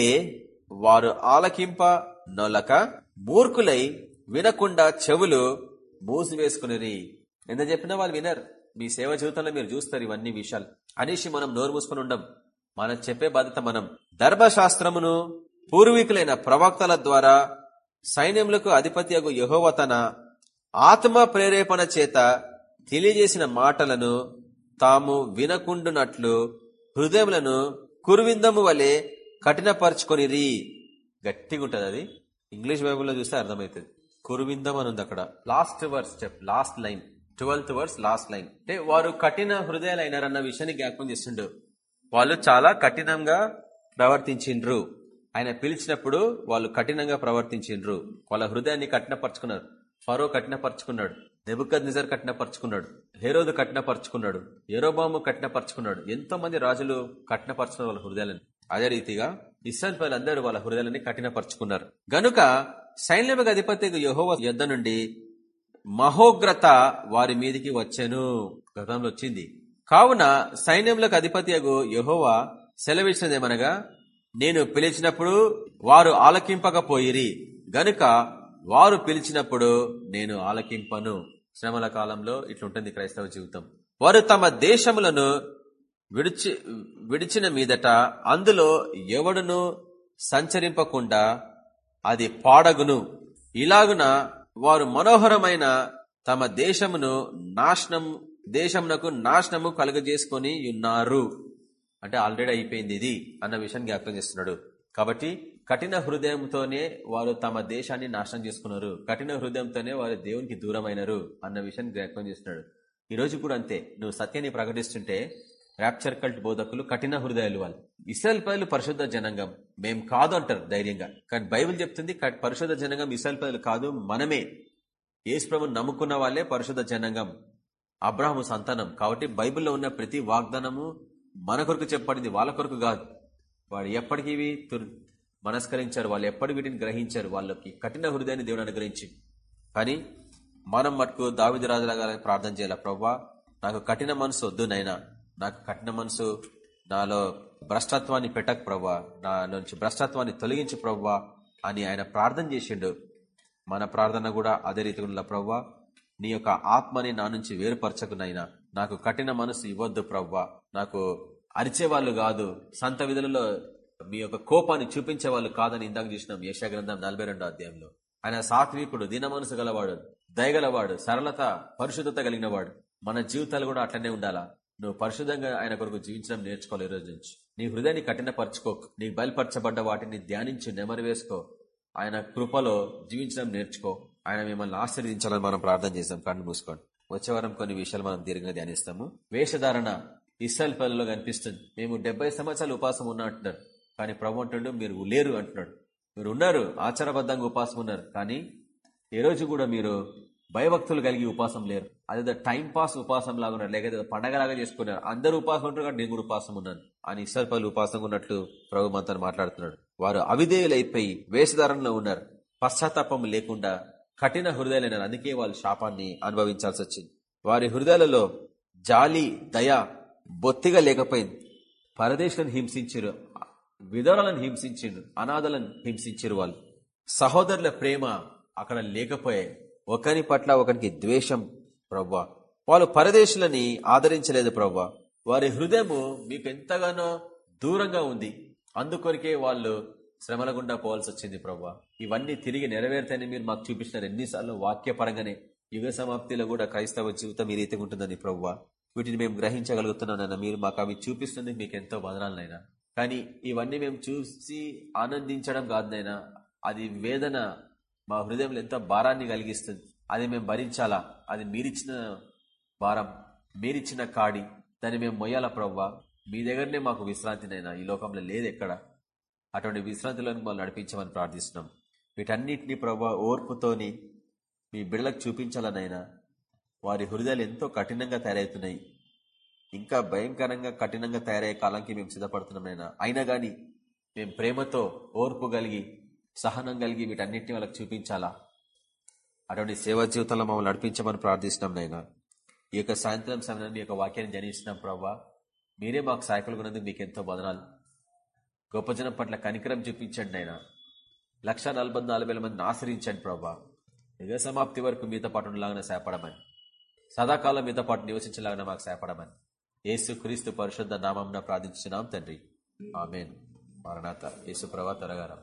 వారు ఆలకింప నొలక మూర్ఖులై వినకుండా చెవులు మూసివేసుకుని ఎంత చెప్పినా వాళ్ళు వినరు. మీ సేవ జీవితంలో మీరు చూస్తారు ఇవన్నీ విషయాలు. అనేసి మనం నోరు మూసుకుని ఉండం. మనం చెప్పే బాధ్యత మనం. ధర్మశాస్త్రమును పూర్వీకులైన ప్రవక్తల ద్వారా సైన్యములకు అధిపతి యహోవ తన ఆత్మ ప్రేరేపణ చేత తెలియజేసిన మాటలను తాము వినకుండునట్లు హృదయములను కురువిందము వలె కఠినపరుచుకొనిరి. గట్టిగా ఉంటుంది అది. ఇంగ్లీష్ బైబుల్లో చూస్తే అర్థమవుతుంది కురువిందం అని ఉంది అక్కడ. Last verse chap last line twelfth verse last line అంటే వారు కఠిన హృదయాలైనారన్న విషయాన్ని జ్ఞాపకం చేస్తుండ్రు వాళ్ళు చాలా కఠినంగా ప్రవర్తించిండ్రు. ఆయన పిలిచినప్పుడు వాళ్ళు కఠినంగా ప్రవర్తించిండ్రు. వాళ్ళ హృదయాన్ని కఠినపరుచుకున్నారు. ఫరో కఠినపరుచుకున్నాడు. నెబుకద్ నిజర్ కఠినపరుచుకున్నాడు హేరోదు కఠినపరుచుకున్నాడు ఎరోబాము కఠినపరుచుకున్నాడు. ఎంతో మంది రాజులు కట్నపరచుకున్న వాళ్ళ హృదయాలను అదే రీతిగా ఇస్రాయల్ అందరూ వాళ్ళ హృదయాలని కఠినపరుచుకున్నారు. గనుక సైన్యమిక అధిపతి యహోవ యుద్ధ నుండి మహోగ్రత వారి మీదికి వచ్చాను. గతంలో వచ్చింది. కావున సైన్యములకు అధిపతి యహోవా సెలవిచ్చినదేమనగా నేను పిలిచినప్పుడు వారు ఆలకింపకపోయిరి గనుక వారు పిలిచినప్పుడు నేను ఆలకింపను. శ్రమల కాలంలో ఇట్లుంటుంది క్రైస్తవ జీవితం. వారు తమ దేశములను విడిచి విడిచిన మీదట అందులో ఎవడును సంచరింపకుండా అది పాడగును. ఇలాగున వారు మనోహరమైన తమ దేశమును నాశనం దేశమునకు నాశనము కలుగజేసుకొని ఉన్నారు. అంటే ఆల్రెడీ అయిపోయింది ఇది అన్న విషయాన్ని జ్ఞాపకం చేస్తున్నాడు. కాబట్టి కఠిన హృదయంతోనే వారు తమ దేశాన్ని నాశనం చేసుకున్నారు. కఠిన హృదయంతోనే వారు దేవునికి దూరమైనరు అన్న విషయాన్ని జ్ఞాపకం చేస్తున్నాడు. ఈ రోజు కూడా అంతే. నువ్వు సత్యాన్ని ప్రకటిస్తుంటే ర్యాప్చర్ కల్ట్ బోధకులు కఠిన హృదయాలు వాళ్ళు. ఇస్రాయల్ పదలు పరిశుద్ధ జనాంగం. మేం కాదు అంటారు ధైర్యంగా. కానీ బైబిల్ చెప్తుంది పరిశుద్ధ జనాంగం ఇస్రాయల్ పదలు కాదు మనమే. ఏసుప్రభు నమ్ముకున్న వాళ్ళే పరిశుద్ధ జనాంగం. అబ్రాహము సంతానం. కాబట్టి బైబిల్లో ఉన్న ప్రతి వాగ్దానము మన కొరకు చెప్పబడింది వాళ్ళ కొరకు కాదు. వాడు ఎప్పటికీ తుర్- మనస్కరించారు వాళ్ళు ఎప్పటి వీటిని గ్రహించారు వాళ్ళకి కఠిన హృదయాన్ని దేవుడు అనుగ్రహించి. కానీ మనం మటుకు దావిదరాజులాగా ప్రార్థన చేయాలి? ప్రవ్వా నాకు కఠిన మనసు వద్దు నైనా నాకు కఠిన మనసు నాలో భ్రష్టత్వాన్ని పెట్టక ప్రవ్వా. నాలోంచి భ్రష్టత్వాన్ని తొలగించి ప్రవ్వా అని ఆయన ప్రార్థన చేసిండు. మన ప్రార్థన కూడా అదే రీతిగా ఉన్న ప్రవ్వా నీ యొక్క ఆత్మని నా నుంచి వేరుపరచకునైనా నాకు కఠిన మనసు ఇవ్వద్దు ప్రవ్వా. నాకు అరిచేవాళ్ళు కాదు. సంత విధులలో మీ యొక్క కోపాన్ని చూపించే వాళ్ళు కాదని ఇందాక చూసినాం. యశాగ్రంథం నలభై రెండో అధ్యాయంలో. ఆయన సాత్వికుడు దీన మనసు గలవాడు దయగలవాడు సరళత పరిశుద్ధత కలిగినవాడు. మన జీవితాలు కూడా అట్లనే ఉండాలా? నువ్వు పరిశుద్ధంగా ఆయన కొరకు జీవించడం నేర్చుకోవాలి ఈ రోజు నుంచి. నీ హృదయాన్ని కఠినపరచుకో నీకు బయలుపరచబడ్డ వాటిని ధ్యానించి నెమరు వేసుకో. ఆయన కృపలో జీవించడం నేర్చుకో. ఆయన మిమ్మల్ని ఆశీర్వదించాలని మనం ప్రార్థన చేస్తాం కన్ను మూసుకోండి. వచ్చే వారం కొన్ని విషయాలు మనం దీర్ఘంగా ధ్యానిస్తాము. వేషధారణ ఇస్రాయల్ పల్లెలో కనిపిస్తుంది. మేము డెబ్బై సంవత్సరాలు ఉపాసం ఉన్నా అంటున్నారు కానీ ప్రభు అంటుండు మీరు లేరు అంటున్నాడు. మీరు ఉన్నారు ఆచారబద్ధంగా ఉపాసం ఉన్నారు కానీ ఏ రోజు కూడా మీరు భయభక్తులు కలిగి ఉపాసం లేరు. అదేదో టైం పాస్ ఉపాసం లాగా ఉన్నారు లేకపోతే పండగలాగా చేసుకున్నారు. అందరూ ఉపాసం ఉంటారు కానీ నేను కూడా ఉపాసం ఉన్నాను. అని ఇస్రాయల్ ఉపాసంగా ఉన్నట్లు ప్రభు మనతో మాట్లాడుతున్నాడు. వారు అవిధేయులైపోయి వేషధారణలో ఉన్నారు. పశ్చాత్తాపం లేకుండా కఠిన హృదయాలైనారు అందుకే వాళ్ళు శాపాన్ని అనుభవించాల్సి వచ్చింది. వారి హృదయాలలో జాలి దయ బొత్తిగా లేకపోయింది. పరదేశులను హింసించారు. విధవలను హింసించిండు అనాథలను హింసించారు వాళ్ళు. సహోదరుల ప్రేమ అక్కడ లేకపోయే ఒకరి పట్ల ఒకరికి ద్వేషం ప్రవ్వా. వాళ్ళు పరదేశులని ఆదరించలేదు ప్రవ్వా. వారి హృదయము మీకు ఎంతగానో దూరంగా ఉంది. అందుకొరికే వాళ్ళు శ్రమల గుండా పోవాల్సి వచ్చింది ప్రవ్వా. ఇవన్నీ తిరిగి నెరవేరుతాయని మీరు మాకు చూపించినారు ఎన్నిసార్లు వాక్యపరంగానే యుగ సమాప్తిలో కూడా క్రైస్తవ జీవితం ఈ రీతిగా ఉంటుందని ప్రవ్వా. వీటిని మేము గ్రహించగలుగుతున్నానన్న మీరు మాకు అవి చూపిస్తుంది మీకు ఎంతో బదనాలనైనా కానీ ఇవన్నీ మేము చూసి ఆనందించడం కాదునైనా అది వేదన మా హృదయంలో ఎంత భారాన్ని కలిగిస్తుంది. అది మేము భరించాలా? అది మీరిచ్చిన భారం మీరిచ్చిన కాడి దాన్ని మేము మొయ్యాలా ప్రవ్వా? మీ దగ్గరనే మాకు విశ్రాంతినైనా ఈ లోకంలో లేదు ఎక్కడ. అటువంటి విశ్రాంతిలను మమ్మల్ని నడిపించమని ప్రార్థిస్తున్నాం. వీటన్నిటిని ప్రభా ఓర్పుతోని మీ బిడ్డలకు చూపించాలనైనా వారి హృదయాలు ఎంతో కఠినంగా తయారవుతున్నాయి. ఇంకా భయంకరంగా కఠినంగా తయారయ్యే కాలానికి మేము సిద్ధపడుతున్నామైనా అయినా కానీ మేము ప్రేమతో ఓర్పు కలిగి సహనం కలిగి వీటన్నిటిని వాళ్ళకి చూపించాలా? అటువంటి సేవా జీవితంలో మమ్మల్ని నడిపించమని ప్రార్థిస్తున్నాం నైనా ఈ యొక్క సాయంత్రం సమయాన్ని యొక్క వాక్యాన్ని జనిస్తున్నాం ప్రవ్వా. మీరే మాకు సాయకులు కొన్నందుకు మీకు ఎంతో బదనాలు గొప్ప జనం పట్ల కనికరం చూపించండి నాయన. లక్ష నలభై నాలుగు వేల మందిని ఆశ్రయించండి ప్రభా యుగ సమాప్తి వరకు మీతో పాటు ఉండలాగానే సేపడమని సదాకాలం మీతో పాటు నివసించలాగానే మాకు సేపడమని ఏసుక్రీస్తు పరిశుద్ధ నామం ప్రార్థించున్నాం తండ్రి. ఆమెన్. మరణాత యేసు ప్రభా తరగారం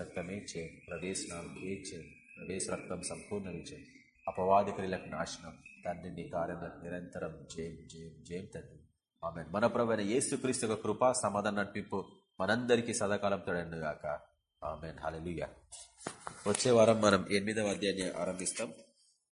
రక్తమే చే ప్రవేశనానికి చేయండి ప్రవేశ రక్తం సంపూర్ణ చేయండి అపవాది క్రియలకు నాశనం. తండ్రి నీ కార్యములకు నిరంతరం జయం జయం జయం తండ్రి. ఆమె మన ప్రభైన యేసుక్రీస్తు యొక్క కృప సమాధానం నడిపింపు మనందరికీ సదాకాలం తోడను గాక ఆమెన్ వచ్చే వారం మనం ఎనిమిదవ అధ్యాయాన్ని ఆరంభిస్తాం.